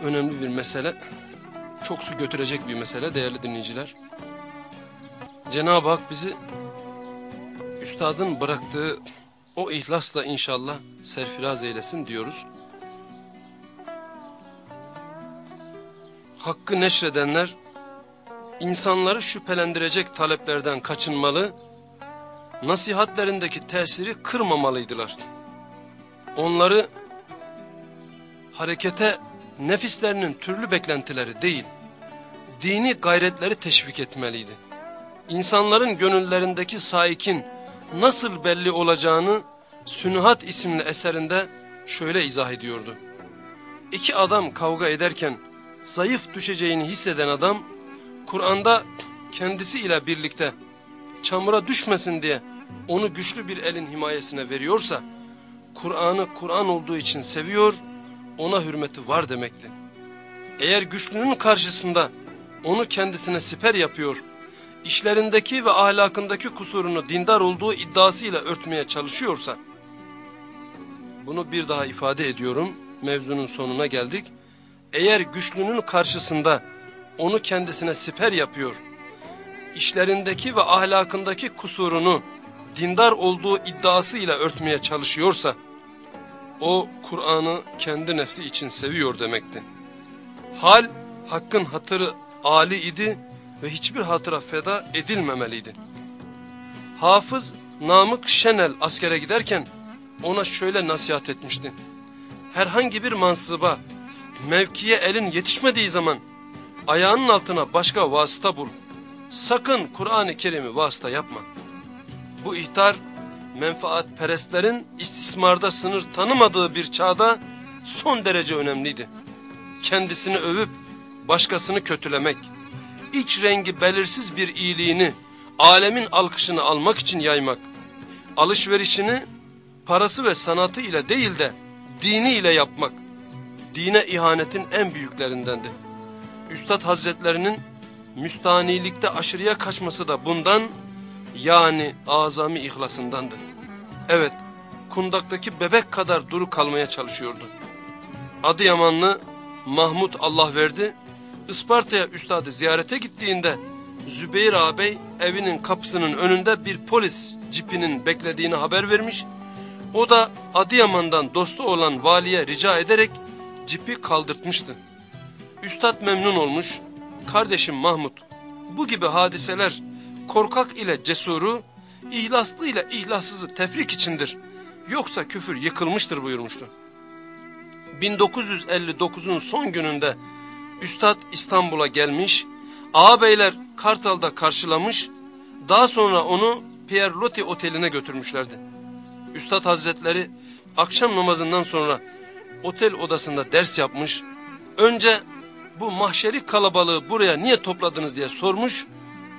önemli bir mesele. Çok su götürecek bir mesele değerli dinleyiciler. Cenab-ı Hak bizi üstadın bıraktığı o ihlasla inşallah serfiraz eylesin diyoruz. Hakkı neşredenler insanları şüphelendirecek taleplerden kaçınmalı, nasihatlerindeki tesiri kırmamalıydılar. Onları harekete nefislerinin türlü beklentileri değil, dini gayretleri teşvik etmeliydi. İnsanların gönüllerindeki saikin nasıl belli olacağını Sünuhat isimli eserinde şöyle izah ediyordu. İki adam kavga ederken zayıf düşeceğini hisseden adam, Kur'an'da kendisi ile birlikte çamura düşmesin diye onu güçlü bir elin himayesine veriyorsa, Kur'an'ı Kur'an olduğu için seviyor, ona hürmeti var demekti. Eğer güçlünün karşısında onu kendisine siper yapıyor, işlerindeki ve ahlakındaki kusurunu dindar olduğu iddiasıyla örtmeye çalışıyorsa, bunu bir daha ifade ediyorum, mevzunun sonuna geldik. Eğer güçlünün karşısında onu kendisine siper yapıyor, işlerindeki ve ahlakındaki kusurunu dindar olduğu iddiasıyla örtmeye çalışıyorsa, o Kur'an'ı kendi nefsi için seviyor demekti. Hal hakkın hatırı âli idi ve hiçbir hatıra feda edilmemeliydi. Hafız Namık Şenel askere giderken ona şöyle nasihat etmişti. Herhangi bir mansıba, mevkiye elin yetişmediği zaman ayağının altına başka vasıta bul. Sakın Kur'an-ı Kerim'i vasıta yapma. Bu ihtar menfaatperestlerin istismarda sınır tanımadığı bir çağda son derece önemliydi. Kendisini övüp başkasını kötülemek, iç rengi belirsiz bir iyiliğini, alemin alkışını almak için yaymak, alışverişini parası ve sanatı ile değil de dini ile yapmak, dine ihanetin en büyüklerindendi. Üstad Hazretlerinin müstanilikte aşırıya kaçması da bundan yani azami ihlasındandı. Evet, kundaktaki bebek kadar duru kalmaya çalışıyordu. Adıyamanlı Mahmut Allah verdi, Isparta'ya üstadı ziyarete gittiğinde Zübeyir ağabey evinin kapısının önünde bir polis cipinin beklediğini haber vermiş. O da Adıyaman'dan dostu olan valiye rica ederek cipi kaldırtmıştı. Üstad memnun olmuş, kardeşim Mahmut bu gibi hadiseler korkak ile cesuru, ihlaslı ile ihlassızı tefrik içindir. Yoksa küfür yıkılmıştır buyurmuştu. 1959'un son gününde Üstad İstanbul'a gelmiş, ağabeyler Kartal'da karşılamış, daha sonra onu Pierre Loti Oteli'ne götürmüşlerdi. Üstad Hazretleri akşam namazından sonra otel odasında ders yapmış, önce bu mahşeri kalabalığı buraya niye topladınız diye sormuş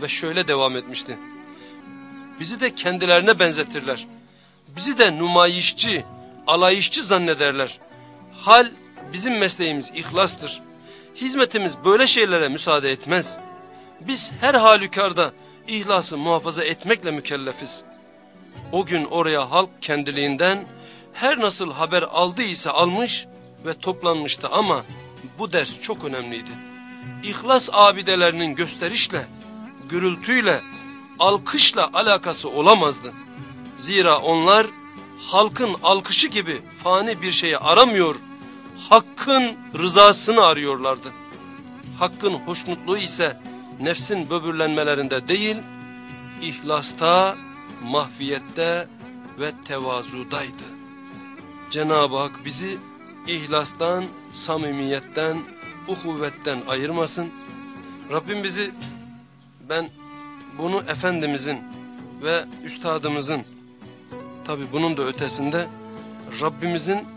ve şöyle devam etmişti. Bizi de kendilerine benzetirler. Bizi de numayişçi, alayişçi zannederler. Hal bizim mesleğimiz ihlastır. Hizmetimiz böyle şeylere müsaade etmez. Biz her halükarda ihlası muhafaza etmekle mükellefiz. O gün oraya halk kendiliğinden her nasıl haber aldıysa almış ve toplanmıştı ama bu ders çok önemliydi. İhlas abidelerinin gösterişle, gürültüyle, alkışla alakası olamazdı. Zira onlar halkın alkışı gibi fani bir şeyi aramıyor, hakkın rızasını arıyorlardı. Hakkın hoşnutluğu ise nefsin böbürlenmelerinde değil, ihlasta, mahviyette ve tevazudaydı. Cenab-ı Hak bizi ihlastan, samimiyetten, uhuvvetten ayırmasın. Rabbim bizi ben bunu Efendimizin ve üstadımızın tabi bunun da ötesinde Rabbimizin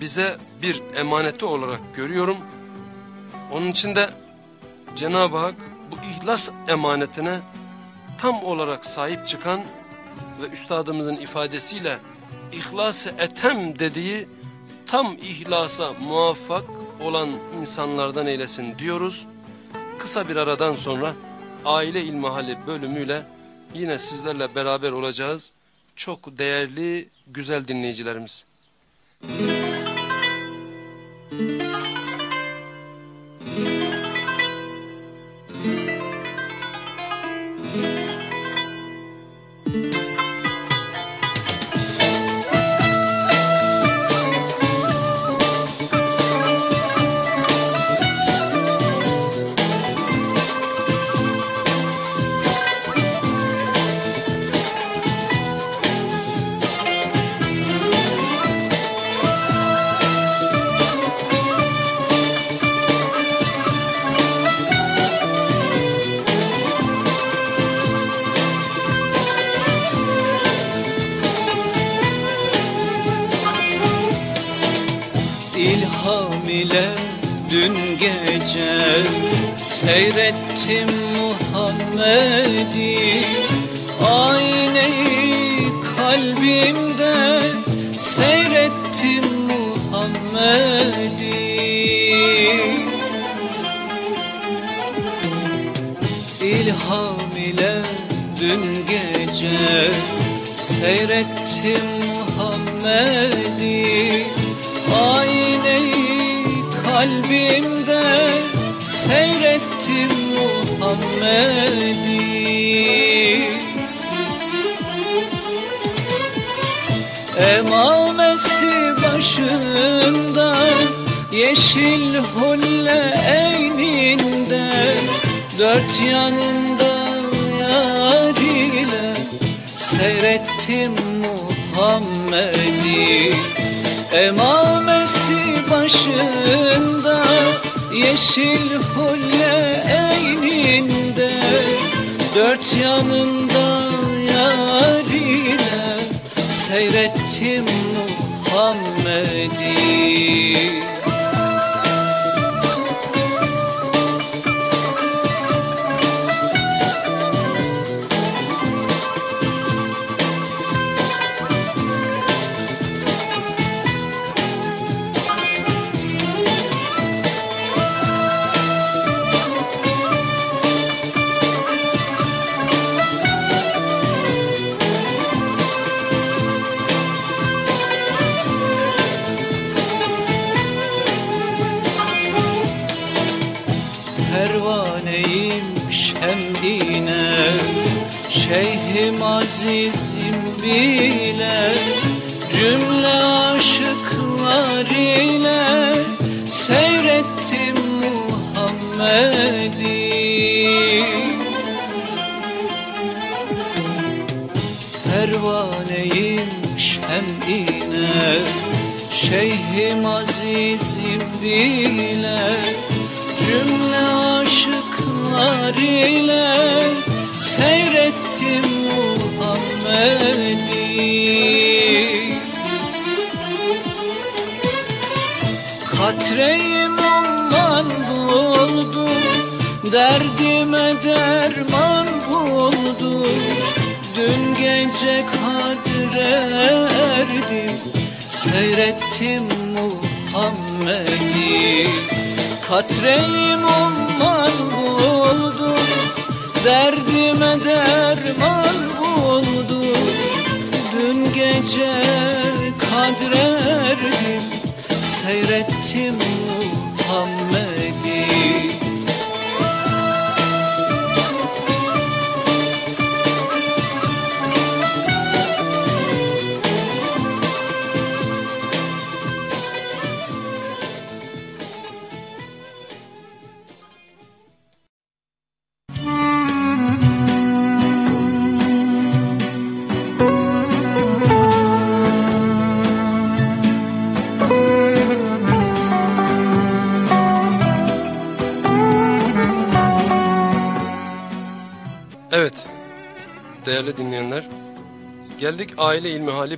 bize bir emaneti olarak görüyorum. Onun için de Cenab-ı Hak bu ihlas emanetine tam olarak sahip çıkan ve üstadımızın ifadesiyle ihlas etem dediği tam ihlasa muvaffak olan insanlardan eylesin diyoruz. Kısa bir aradan sonra aile ilmihali bölümüyle yine sizlerle beraber olacağız. Çok değerli güzel dinleyicilerimiz. Müzik Seyrettim Dört yanında yar ile Seyrettim Muhammed'i. Emamesi başında Yeşil hulle eyninde. Dört yanında yar ile Seyrettim Muhammed'i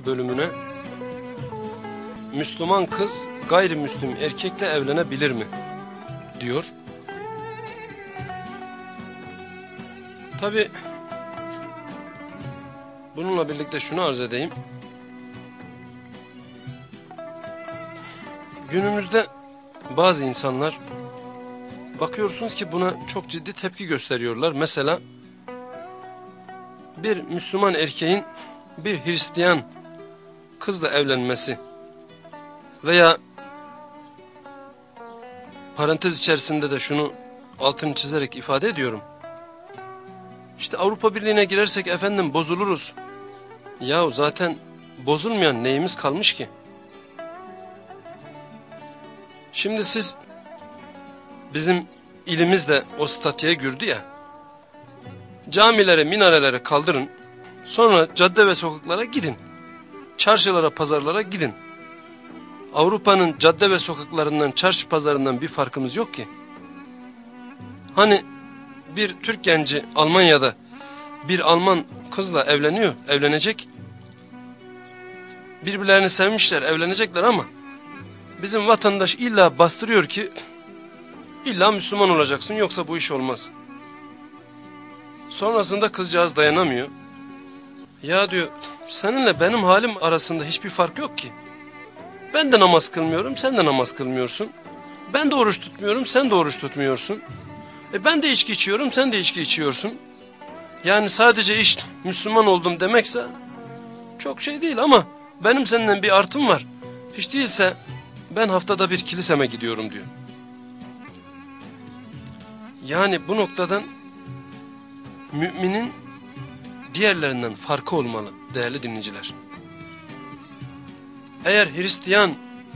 bölümüne. Müslüman kız gayrimüslim erkekle evlenebilir mi? diyor. Tabi bununla birlikte şunu arz edeyim. Günümüzde bazı insanlar bakıyorsunuz ki buna çok ciddi tepki gösteriyorlar. Mesela bir Müslüman erkeğin bir Hristiyan kızla evlenmesi veya parantez içerisinde de şunu altını çizerek ifade ediyorum. İşte Avrupa Birliği'ne girersek efendim bozuluruz. Yahu zaten bozulmayan neyimiz kalmış ki? Şimdi siz bizim ilimiz de o statüye girdi ya. Camilere, minarelere kaldırın. Sonra cadde ve sokaklara gidin. Çarşılara, pazarlara gidin. Avrupa'nın cadde ve sokaklarından, çarşı pazarından bir farkımız yok ki. Hani bir Türk genci Almanya'da bir Alman kızla evleniyor, evlenecek. Birbirlerini sevmişler, evlenecekler ama bizim vatandaş illa bastırıyor ki illa Müslüman olacaksın yoksa bu iş olmaz. Sonrasında kızcağız dayanamıyor. Ya diyor seninle benim halim arasında hiçbir fark yok ki. Ben de namaz kılmıyorum sen de namaz kılmıyorsun. Ben de oruç tutmuyorum sen de oruç tutmuyorsun. E ben de içki içiyorum sen de içki içiyorsun. Yani sadece iş Müslüman oldum demekse çok şey değil ama benim senden bir artım var. Hiç değilse ben haftada bir kiliseme gidiyorum diyor. Yani bu noktadan müminin diğerlerinden farkı olmalı değerli dinleyiciler. Eğer Hristiyan,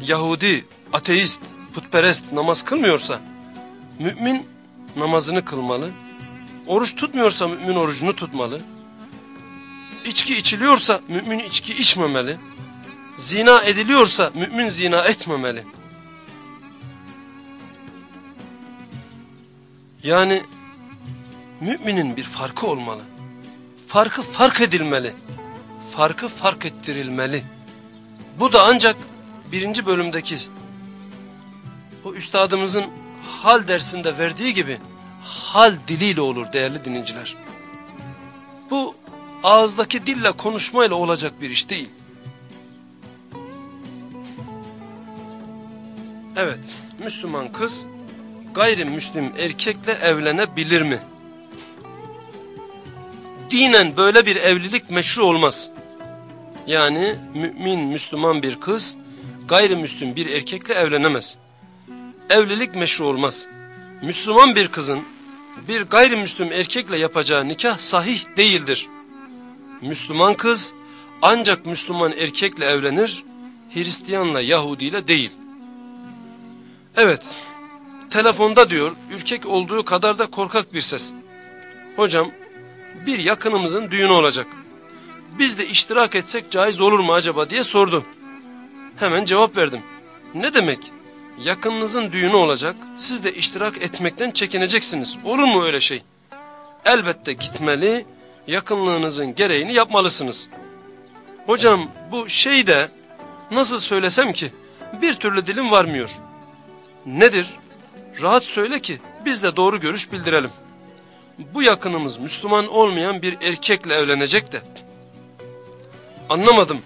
Yahudi, ateist, putperest namaz kılmıyorsa mümin namazını kılmalı. Oruç tutmuyorsa mümin orucunu tutmalı. İçki içiliyorsa mümin içki içmemeli. Zina ediliyorsa mümin zina etmemeli. Yani müminin bir farkı olmalı. Farkı fark edilmeli. Farkı fark ettirilmeli. Bu da ancak birinci bölümdeki o üstadımızın hal dersinde verdiği gibi hal diliyle olur değerli dinleyiciler. Bu ağızdaki dille konuşmayla olacak bir iş değil. Evet, Müslüman kız gayrimüslim erkekle evlenebilir mi? Dinen böyle bir evlilik meşru olmaz. Yani mümin, Müslüman bir kız gayrimüslim bir erkekle evlenemez. Evlilik meşru olmaz. Müslüman bir kızın bir gayrimüslim erkekle yapacağı nikah sahih değildir. Müslüman kız ancak Müslüman erkekle evlenir, Hristiyanla Yahudiyle değil. Evet, telefonda diyor ürkek olduğu kadar da korkak bir ses. Hocam bir yakınımızın düğünü olacak. Biz de iştirak etsek caiz olur mu acaba diye sordu. Hemen cevap verdim. Ne demek? Yakınınızın düğünü olacak, siz de iştirak etmekten çekineceksiniz. Olur mu öyle şey? Elbette gitmeli, yakınlığınızın gereğini yapmalısınız. Hocam bu şey de nasıl söylesem ki bir türlü dilim varmıyor. Nedir? Rahat söyle ki biz de doğru görüş bildirelim. Bu yakınımız Müslüman olmayan bir erkekle evlenecek de. Anlamadım.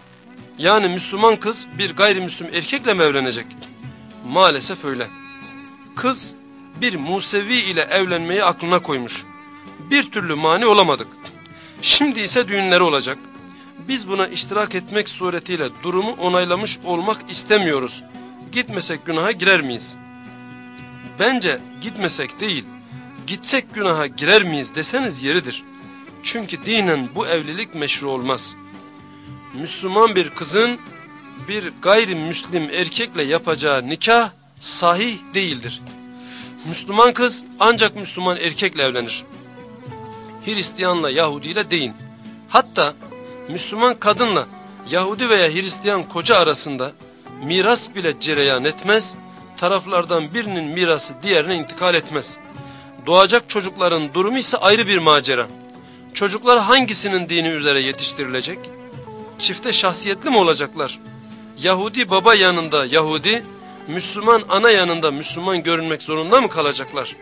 Yani Müslüman kız bir gayrimüslim erkekle mi evlenecek? Maalesef öyle. Kız bir Musevi ile evlenmeyi aklına koymuş. Bir türlü mani olamadık. Şimdi ise düğünleri olacak. Biz buna iştirak etmek suretiyle durumu onaylamış olmak istemiyoruz. Gitmesek günaha girer miyiz? Bence gitmesek değil, gitsek günaha girer miyiz deseniz yeridir. Çünkü dinen bu evlilik meşru olmaz. Müslüman bir kızın bir gayrimüslim erkekle yapacağı nikah sahih değildir. Müslüman kız ancak Müslüman erkekle evlenir. Hristiyanla Yahudiyle değil. Hatta Müslüman kadınla Yahudi veya Hristiyan koca arasında miras bile cereyan etmez, taraflardan birinin mirası diğerine intikal etmez. Doğacak çocukların durumu ise ayrı bir macera. Çocuklar hangisinin dini üzere yetiştirilecek? Çifte şahsiyetli mi olacaklar? Yahudi baba yanında Yahudi, Müslüman ana yanında Müslüman görünmek zorunda mı kalacaklar?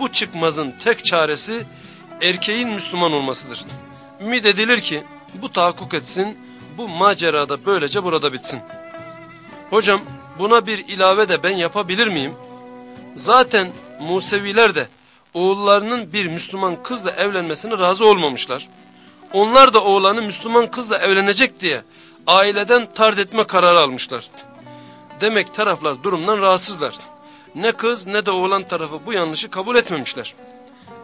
Bu çıkmazın tek çaresi erkeğin Müslüman olmasıdır. Ümit edilir ki bu tahakkuk etsin, bu macerada böylece burada bitsin. Hocam buna bir ilave de ben yapabilir miyim? Zaten Museviler de oğullarının bir Müslüman kızla evlenmesine razı olmamışlar. Onlar da oğlanı Müslüman kızla evlenecek diye aileden tard etme kararı almışlar. Demek taraflar durumdan rahatsızlar. Ne kız ne de oğlan tarafı bu yanlışı kabul etmemişler.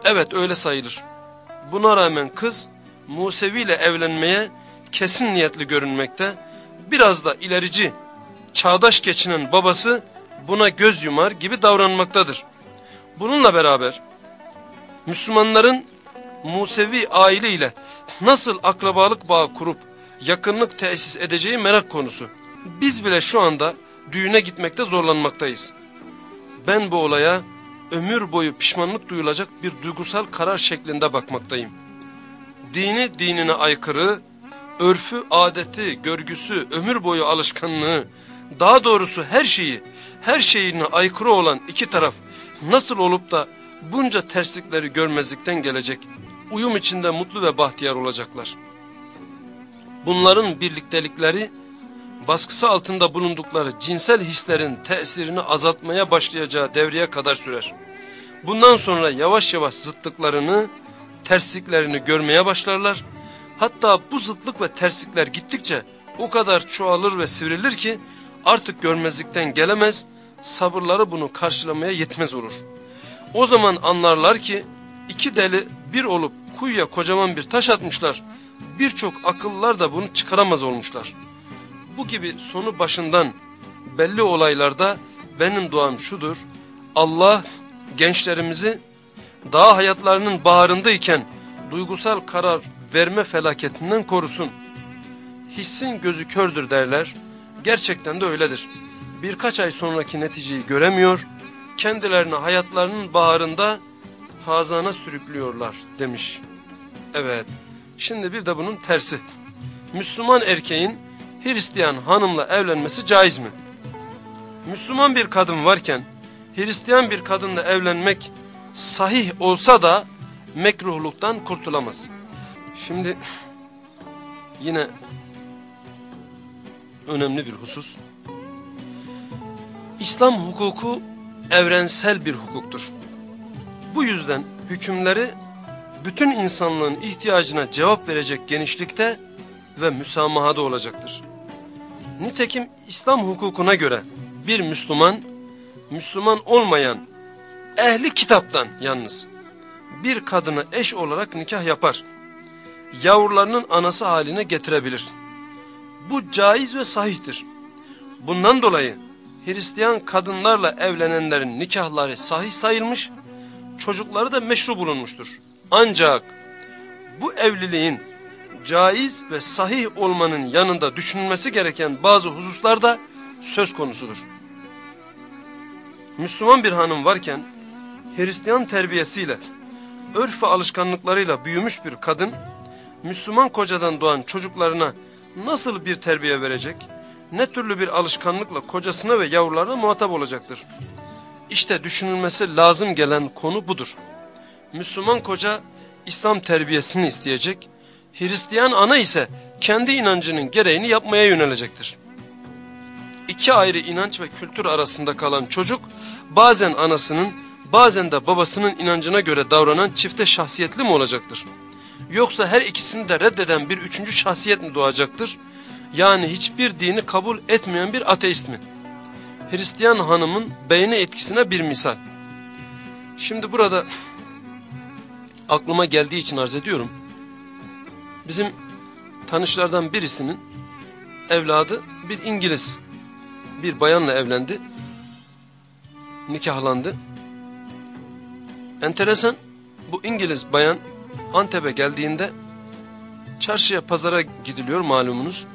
Evet öyle sayılır. Buna rağmen kız Musevi ile evlenmeye kesin niyetli görünmekte. Biraz da ilerici, çağdaş geçinen babası buna göz yumar gibi davranmaktadır. Bununla beraber Müslümanların Musevi aile ile nasıl akrabalık bağı kurup yakınlık tesis edeceği merak konusu. Biz bile şu anda düğüne gitmekte zorlanmaktayız. Ben bu olaya ömür boyu pişmanlık duyulacak bir duygusal karar şeklinde bakmaktayım. Dini dinine aykırı, örfü, adeti, görgüsü, ömür boyu alışkanlığı, daha doğrusu her şeyi, her şeyine aykırı olan iki taraf nasıl olup da bunca terslikleri görmezlikten gelecek, uyum içinde mutlu ve bahtiyar olacaklar. Bunların birliktelikleri, baskısı altında bulundukları cinsel hislerin tesirini azaltmaya başlayacağı devreye kadar sürer. Bundan sonra yavaş yavaş zıtlıklarını, tersliklerini görmeye başlarlar. Hatta bu zıtlık ve terslikler gittikçe o kadar çoğalır ve sivrilir ki artık görmezlikten gelemez, sabırları bunu karşılamaya yetmez olur. O zaman anlarlar ki iki deli bir olup kuyuya kocaman bir taş atmışlar. Birçok akıllılar da bunu çıkaramaz olmuşlar. Bu gibi sonu başından belli olaylarda benim duam şudur. Allah gençlerimizi daha hayatlarının baharındayken duygusal karar verme felaketinden korusun. Hissin gözü kördür derler. Gerçekten de öyledir. Birkaç ay sonraki neticeyi göremiyor, kendilerini hayatlarının baharında hazana sürüklüyorlar demiş. Evet, şimdi bir de bunun tersi. Müslüman erkeğin Hristiyan hanımla evlenmesi caiz mi? Müslüman bir kadın varken Hristiyan bir kadınla evlenmek sahih olsa da mekruhluktan kurtulamaz. Şimdi yine önemli bir husus. İslam hukuku evrensel bir hukuktur. Bu yüzden hükümleri bütün insanlığın ihtiyacına cevap verecek genişlikte ve müsamahada olacaktır. Nitekim İslam hukukuna göre bir Müslüman, Müslüman olmayan ehli kitaptan yalnız bir kadına eş olarak nikah yapar. Yavrularının anası haline getirebilir. Bu caiz ve sahihtir. Bundan dolayı Hristiyan kadınlarla evlenenlerin nikahları sahih sayılmış, çocukları da meşru bulunmuştur. Ancak bu evliliğin caiz ve sahih olmanın yanında düşünülmesi gereken bazı hususlar da söz konusudur. Müslüman bir hanım varken Hristiyan terbiyesiyle, örf ve alışkanlıklarıyla büyümüş bir kadın, Müslüman kocadan doğan çocuklarına nasıl bir terbiye verecek, ne türlü bir alışkanlıkla kocasına ve yavrularına muhatap olacaktır. İşte düşünülmesi lazım gelen konu budur. Müslüman koca İslam terbiyesini isteyecek, Hristiyan ana ise kendi inancının gereğini yapmaya yönelecektir. İki ayrı inanç ve kültür arasında kalan çocuk bazen anasının bazen de babasının inancına göre davranan çifte şahsiyetli mi olacaktır? Yoksa her ikisini de reddeden bir üçüncü şahsiyet mi doğacaktır? Yani hiçbir dini kabul etmeyen bir ateist mi? Hristiyan hanımın beyni etkisine bir misal. Şimdi burada aklıma geldiği için arz ediyorum. Bizim tanışlardan birisinin evladı bir İngiliz bir bayanla evlendi. Nikahlandı. Enteresan bu İngiliz bayan Antep'e geldiğinde çarşıya pazara gidiliyor malumunuz.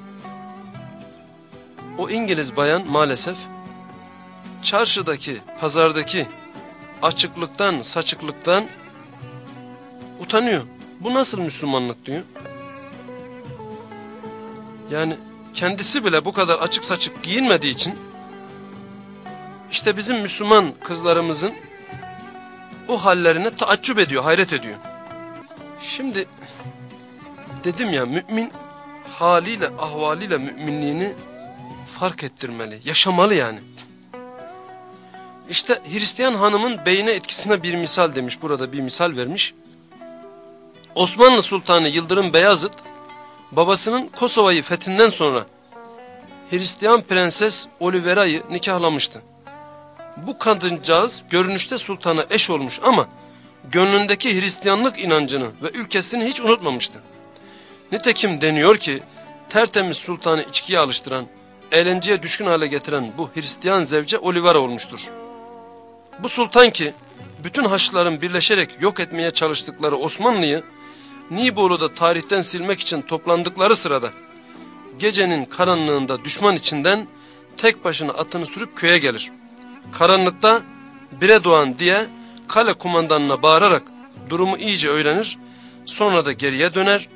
O İngiliz bayan maalesef çarşıdaki pazardaki açıklıktan saçıklıktan utanıyor. Bu nasıl Müslümanlık diyor. Yani kendisi bile bu kadar açık saçık giyinmediği için işte bizim Müslüman kızlarımızın o hallerine taaccüp ediyor, hayret ediyor. Şimdi dedim ya mümin haliyle, ahvaliyle müminliğini fark ettirmeli, yaşamalı yani. İşte Hristiyan hanımın beyine etkisine bir misal demiş, burada bir misal vermiş. Osmanlı Sultanı Yıldırım Beyazıt, babasının Kosova'yı fethinden sonra Hristiyan Prenses Olivera'yı nikahlamıştı. Bu kadıncağız görünüşte sultana eş olmuş ama gönlündeki Hristiyanlık inancını ve ülkesini hiç unutmamıştı. Nitekim deniyor ki tertemiz sultanı içkiye alıştıran, eğlenceye düşkün hale getiren bu Hristiyan zevce Olivera olmuştur. Bu sultan ki bütün Haçlıların birleşerek yok etmeye çalıştıkları Osmanlı'yı Nibolu'da tarihten silmek için toplandıkları sırada gecenin karanlığında düşman içinden tek başına atını sürüp köye gelir. Karanlıkta bire doğan diye kale kumandanına bağırarak durumu iyice öğrenir, sonra da geriye döner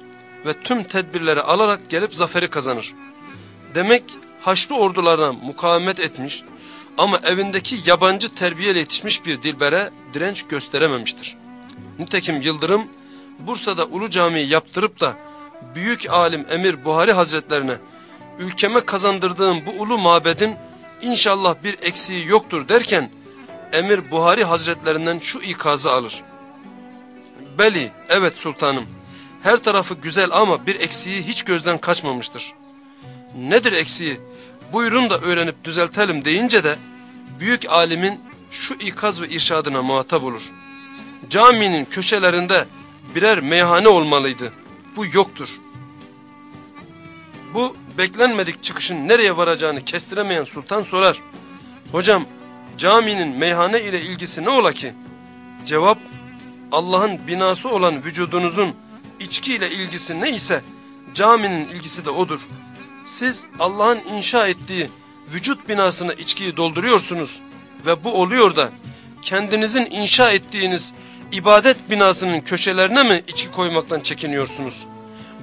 ve tüm tedbirleri alarak gelip zaferi kazanır. Demek Haçlı ordularına mukavemet etmiş ama evindeki yabancı terbiyeyle yetişmiş bir dilbere direnç gösterememiştir. Nitekim Yıldırım Bursa'da Ulu Cami'yi yaptırıp da büyük alim Emir Buhari Hazretlerine ülkeme kazandırdığım bu ulu mabedin inşallah bir eksiği yoktur derken Emir Buhari Hazretlerinden şu ikazı alır. Beli evet sultanım her tarafı güzel ama bir eksiği hiç gözden kaçmamıştır. Nedir eksiği? Buyurun da öğrenip düzeltelim deyince de büyük alimin şu ikaz ve irşadına muhatap olur. Caminin köşelerinde birer meyhane olmalıydı. Bu yoktur. Bu beklenmedik çıkışın nereye varacağını kestiremeyen sultan sorar. Hocam caminin meyhane ile ilgisi ne ola ki? Cevap Allah'ın binası olan vücudunuzun içki ile ilgisi neyse caminin ilgisi de odur. Siz Allah'ın inşa ettiği vücut binasına içkiyi dolduruyorsunuz ve bu oluyor da kendinizin inşa ettiğiniz ibadet binasının köşelerine mi içki koymaktan çekiniyorsunuz?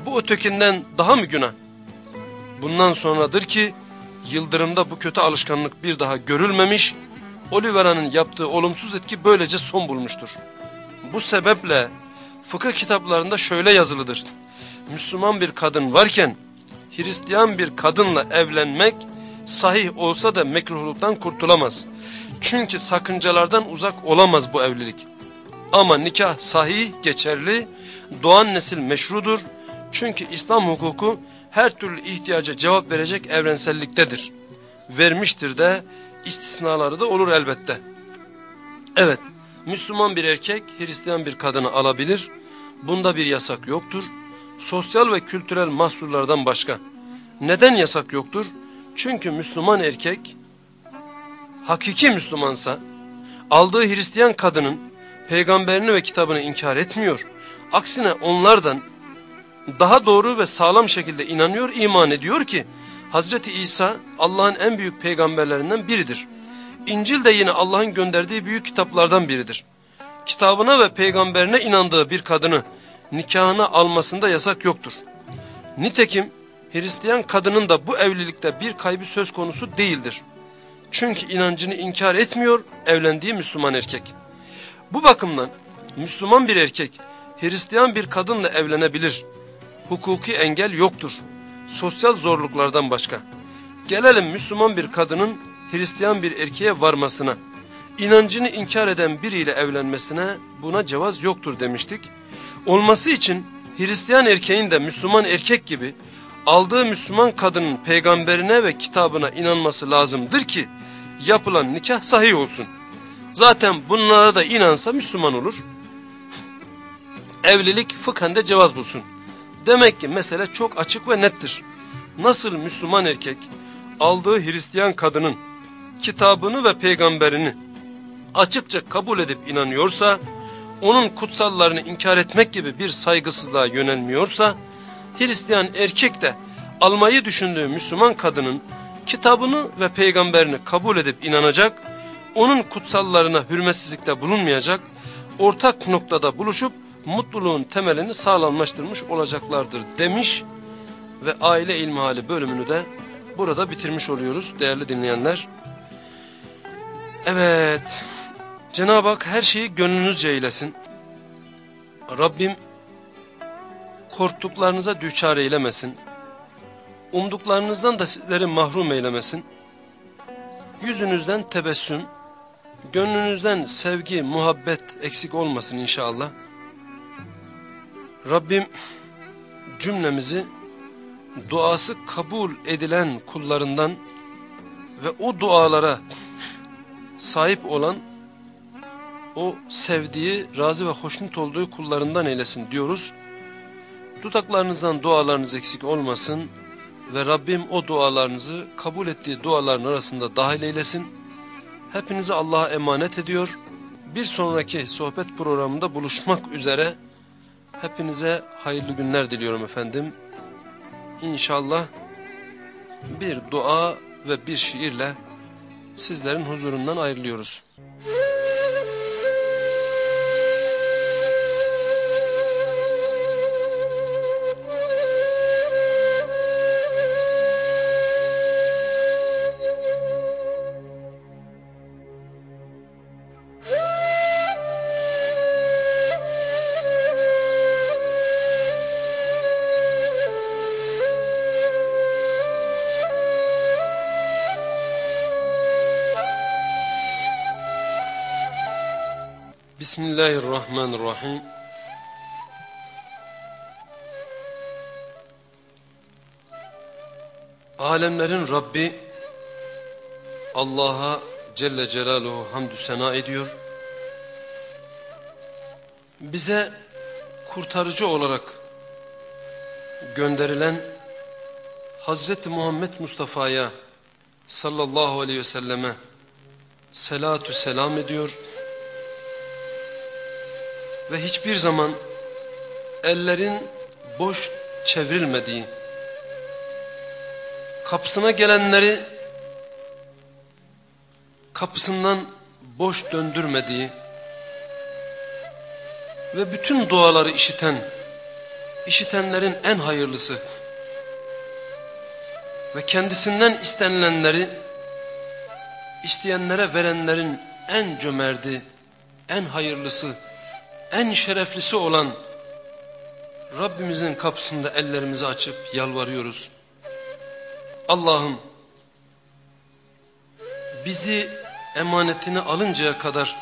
Bu ötekinden daha mı günah? Bundan sonradır ki Yıldırım'da bu kötü alışkanlık bir daha görülmemiş, Olivera'nın yaptığı olumsuz etki böylece son bulmuştur. Bu sebeple fıkıh kitaplarında şöyle yazılıdır. Müslüman bir kadın varken Hristiyan bir kadınla evlenmek sahih olsa da mekruhluktan kurtulamaz. Çünkü sakıncalardan uzak olamaz bu evlilik. Ama nikah sahih, geçerli, doğan nesil meşrudur. Çünkü İslam hukuku her türlü ihtiyaca cevap verecek evrenselliktedir. Vermiştir de istisnaları da olur elbette. Evet, Müslüman bir erkek Hristiyan bir kadını alabilir. Bunda bir yasak yoktur. Sosyal ve kültürel mahsurlardan başka. Neden yasak yoktur? Çünkü Müslüman erkek hakiki Müslümansa aldığı Hristiyan kadının peygamberini ve kitabını inkar etmiyor. Aksine onlardan daha doğru ve sağlam şekilde inanıyor, iman ediyor ki Hazreti İsa Allah'ın en büyük peygamberlerinden biridir. İncil de yine Allah'ın gönderdiği büyük kitaplardan biridir. Kitabına ve peygamberine inandığı bir kadını nikahına almasında yasak yoktur. Nitekim Hristiyan kadının da bu evlilikte bir kaybı söz konusu değildir. Çünkü inancını inkar etmiyor evlendiği Müslüman erkek. Bu bakımdan Müslüman bir erkek Hristiyan bir kadınla evlenebilir. Hukuki engel yoktur. Sosyal zorluklardan başka. Gelelim Müslüman bir kadının Hristiyan bir erkeğe varmasına. İnancını inkar eden biriyle evlenmesine buna cevaz yoktur demiştik. Olması için Hristiyan erkeğin de Müslüman erkek gibi aldığı Müslüman kadının peygamberine ve kitabına inanması lazımdır ki yapılan nikah sahih olsun. Zaten bunlara da inansa Müslüman olur. Evlilik fıkhende cevaz bulsun. Demek ki mesele çok açık ve nettir. Nasıl Müslüman erkek aldığı Hristiyan kadının kitabını ve peygamberini açıkça kabul edip inanıyorsa, onun kutsallarını inkar etmek gibi bir saygısızlığa yönelmiyorsa, Hristiyan erkek de almayı düşündüğü Müslüman kadının kitabını ve peygamberini kabul edip inanacak, onun kutsallarına hürmetsizlikte bulunmayacak, ortak noktada buluşup mutluluğun temelini sağlamlaştırmış olacaklardır demiş ve aile ilmihali bölümünü de burada bitirmiş oluyoruz değerli dinleyenler. Evet Cenab-ı Hak her şeyi gönlünüzce eylesin. Rabbim korktuklarınıza düçar eylemesin. Umduklarınızdan da sizleri mahrum eylemesin. Yüzünüzden tebessüm, gönlünüzden sevgi, muhabbet eksik olmasın inşallah. Rabbim cümlemizi duası kabul edilen kullarından ve o dualara sahip olan o sevdiği, razı ve hoşnut olduğu kullarından eylesin diyoruz. Dudaklarınızdan dualarınız eksik olmasın ve Rabbim o dualarınızı kabul ettiği duaların arasında dahil eylesin. Hepinizi Allah'a emanet ediyor. Bir sonraki sohbet programında buluşmak üzere hepinize hayırlı günler diliyorum efendim. İnşallah bir dua ve bir şiirle sizlerin huzurundan ayrılıyoruz. Bismillahirrahmanirrahim. Alemlerin Rabbi Allah'a Celle Celaluhu hamdü sena ediyor. Bize kurtarıcı olarak gönderilen Hazreti Muhammed Mustafa'ya sallallahu aleyhi ve selleme selatü selam ediyor ve hiçbir zaman ellerin boş çevrilmediği, kapısına gelenleri kapısından boş döndürmediği ve bütün duaları işiten, işitenlerin en hayırlısı ve kendisinden istenilenleri isteyenlere verenlerin en cömerti, en hayırlısı, en şereflisi olan Rabbimizin kapısında ellerimizi açıp yalvarıyoruz. Allah'ım bizi emanetini alıncaya kadar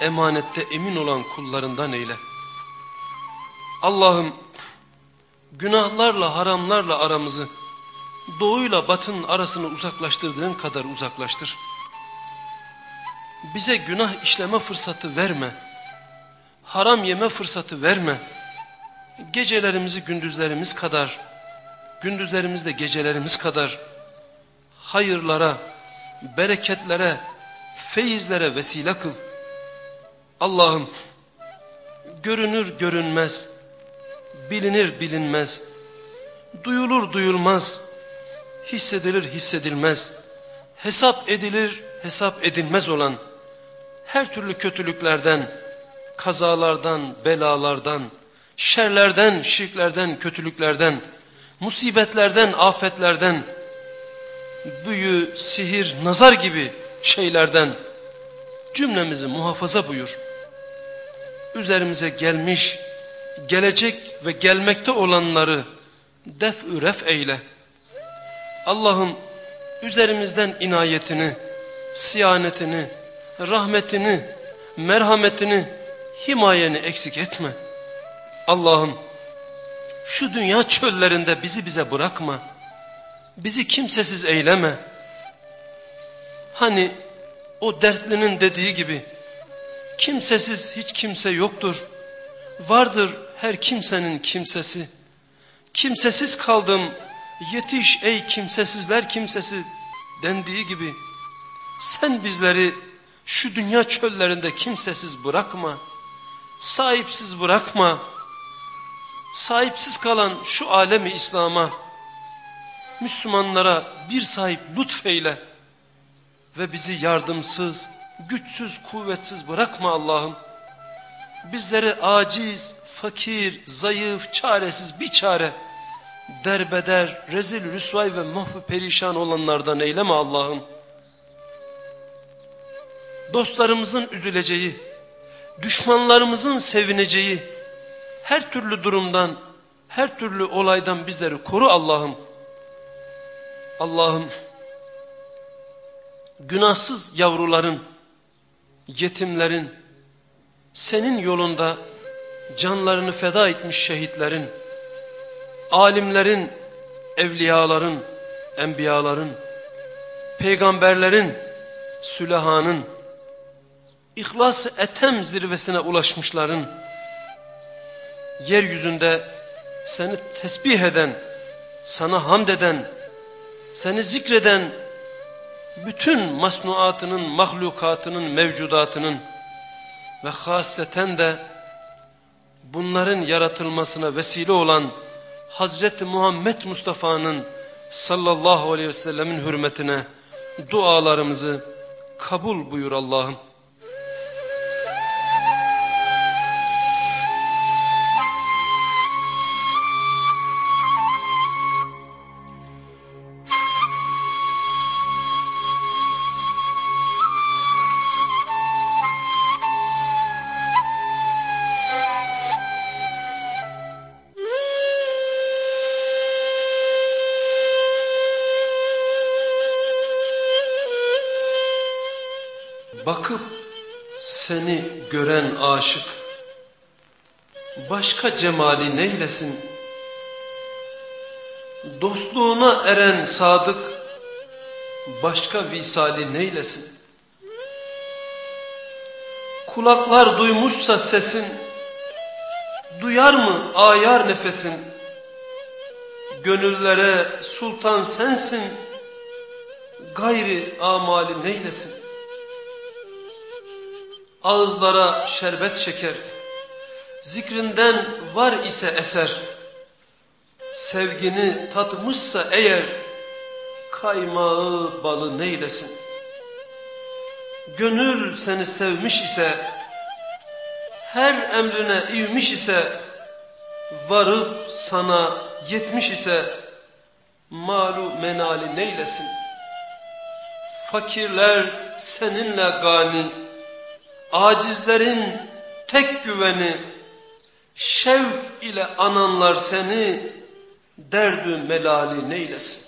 emanette emin olan kullarından eyle. Allah'ım günahlarla haramlarla aramızı doğuyla batının arasını uzaklaştırdığın kadar uzaklaştır. Bize günah işleme fırsatı verme. Haram yeme fırsatı verme. Gecelerimizi gündüzlerimiz kadar, gündüzlerimiz de gecelerimiz kadar hayırlara, bereketlere, feyizlere vesile kıl. Allah'ım görünür görünmez, bilinir bilinmez, duyulur duyulmaz, hissedilir hissedilmez, hesap edilir hesap edilmez olan her türlü kötülüklerden, kazalardan, belalardan, şerlerden, şirklerden, kötülüklerden, musibetlerden, afetlerden, büyü, sihir, nazar gibi şeylerden cümlemizi muhafaza buyur. Üzerimize gelmiş, gelecek ve gelmekte olanları def-ü ref eyle. Allah'ım üzerimizden inayetini, siyanetini, rahmetini, merhametini, himayeni eksik etme. Allah'ım şu dünya çöllerinde bizi bize bırakma. Bizi kimsesiz eyleme. Hani o dertlinin dediği gibi kimsesiz hiç kimse yoktur. Vardır her kimsenin kimsesi. Kimsesiz kaldım yetiş ey kimsesizler kimsesi dendiği gibi sen bizleri şu dünya çöllerinde kimsesiz bırakma. Sahipsiz bırakma. Sahipsiz kalan şu alemi İslam'a Müslümanlara bir sahip lütfeyle ve bizi yardımsız, güçsüz, kuvvetsiz bırakma Allah'ım. Bizleri aciz, fakir, zayıf, çaresiz bir çare derbeder, rezil, rüsvay ve mahvu perişan olanlardan eyleme Allah'ım. Dostlarımızın üzüleceği, düşmanlarımızın sevineceği, her türlü durumdan, her türlü olaydan bizleri koru Allah'ım. Allah'ım, günahsız yavruların, yetimlerin, senin yolunda canlarını feda etmiş şehitlerin, alimlerin, evliyaların, enbiyaların, peygamberlerin, sülehanın, ihlas etem zirvesine ulaşmışların, yeryüzünde seni tesbih eden, sana hamd eden, seni zikreden, bütün masnuatının, mahlukatının, mevcudatının ve hasreten de bunların yaratılmasına vesile olan Hazreti Muhammed Mustafa'nın sallallahu aleyhi ve sellemin hürmetine dualarımızı kabul buyur Allah'ım. Aşık başka cemali neylesin? Dostluğuna eren sadık başka visali neylesin? Kulaklar duymuşsa sesin duyar mı ayar nefesin? Gönüllere sultan sensin gayri amali neylesin? Ağızlara şerbet şeker, zikrinden var ise eser, sevgini tatmışsa eğer, kaymağı balı neylesin? Gönül seni sevmiş ise, her emrine ivmiş ise, varıp sana yetmiş ise, malu menali neylesin? Fakirler seninle gani, acizlerin tek güveni, şevk ile ananlar seni, derdü melali neylesin?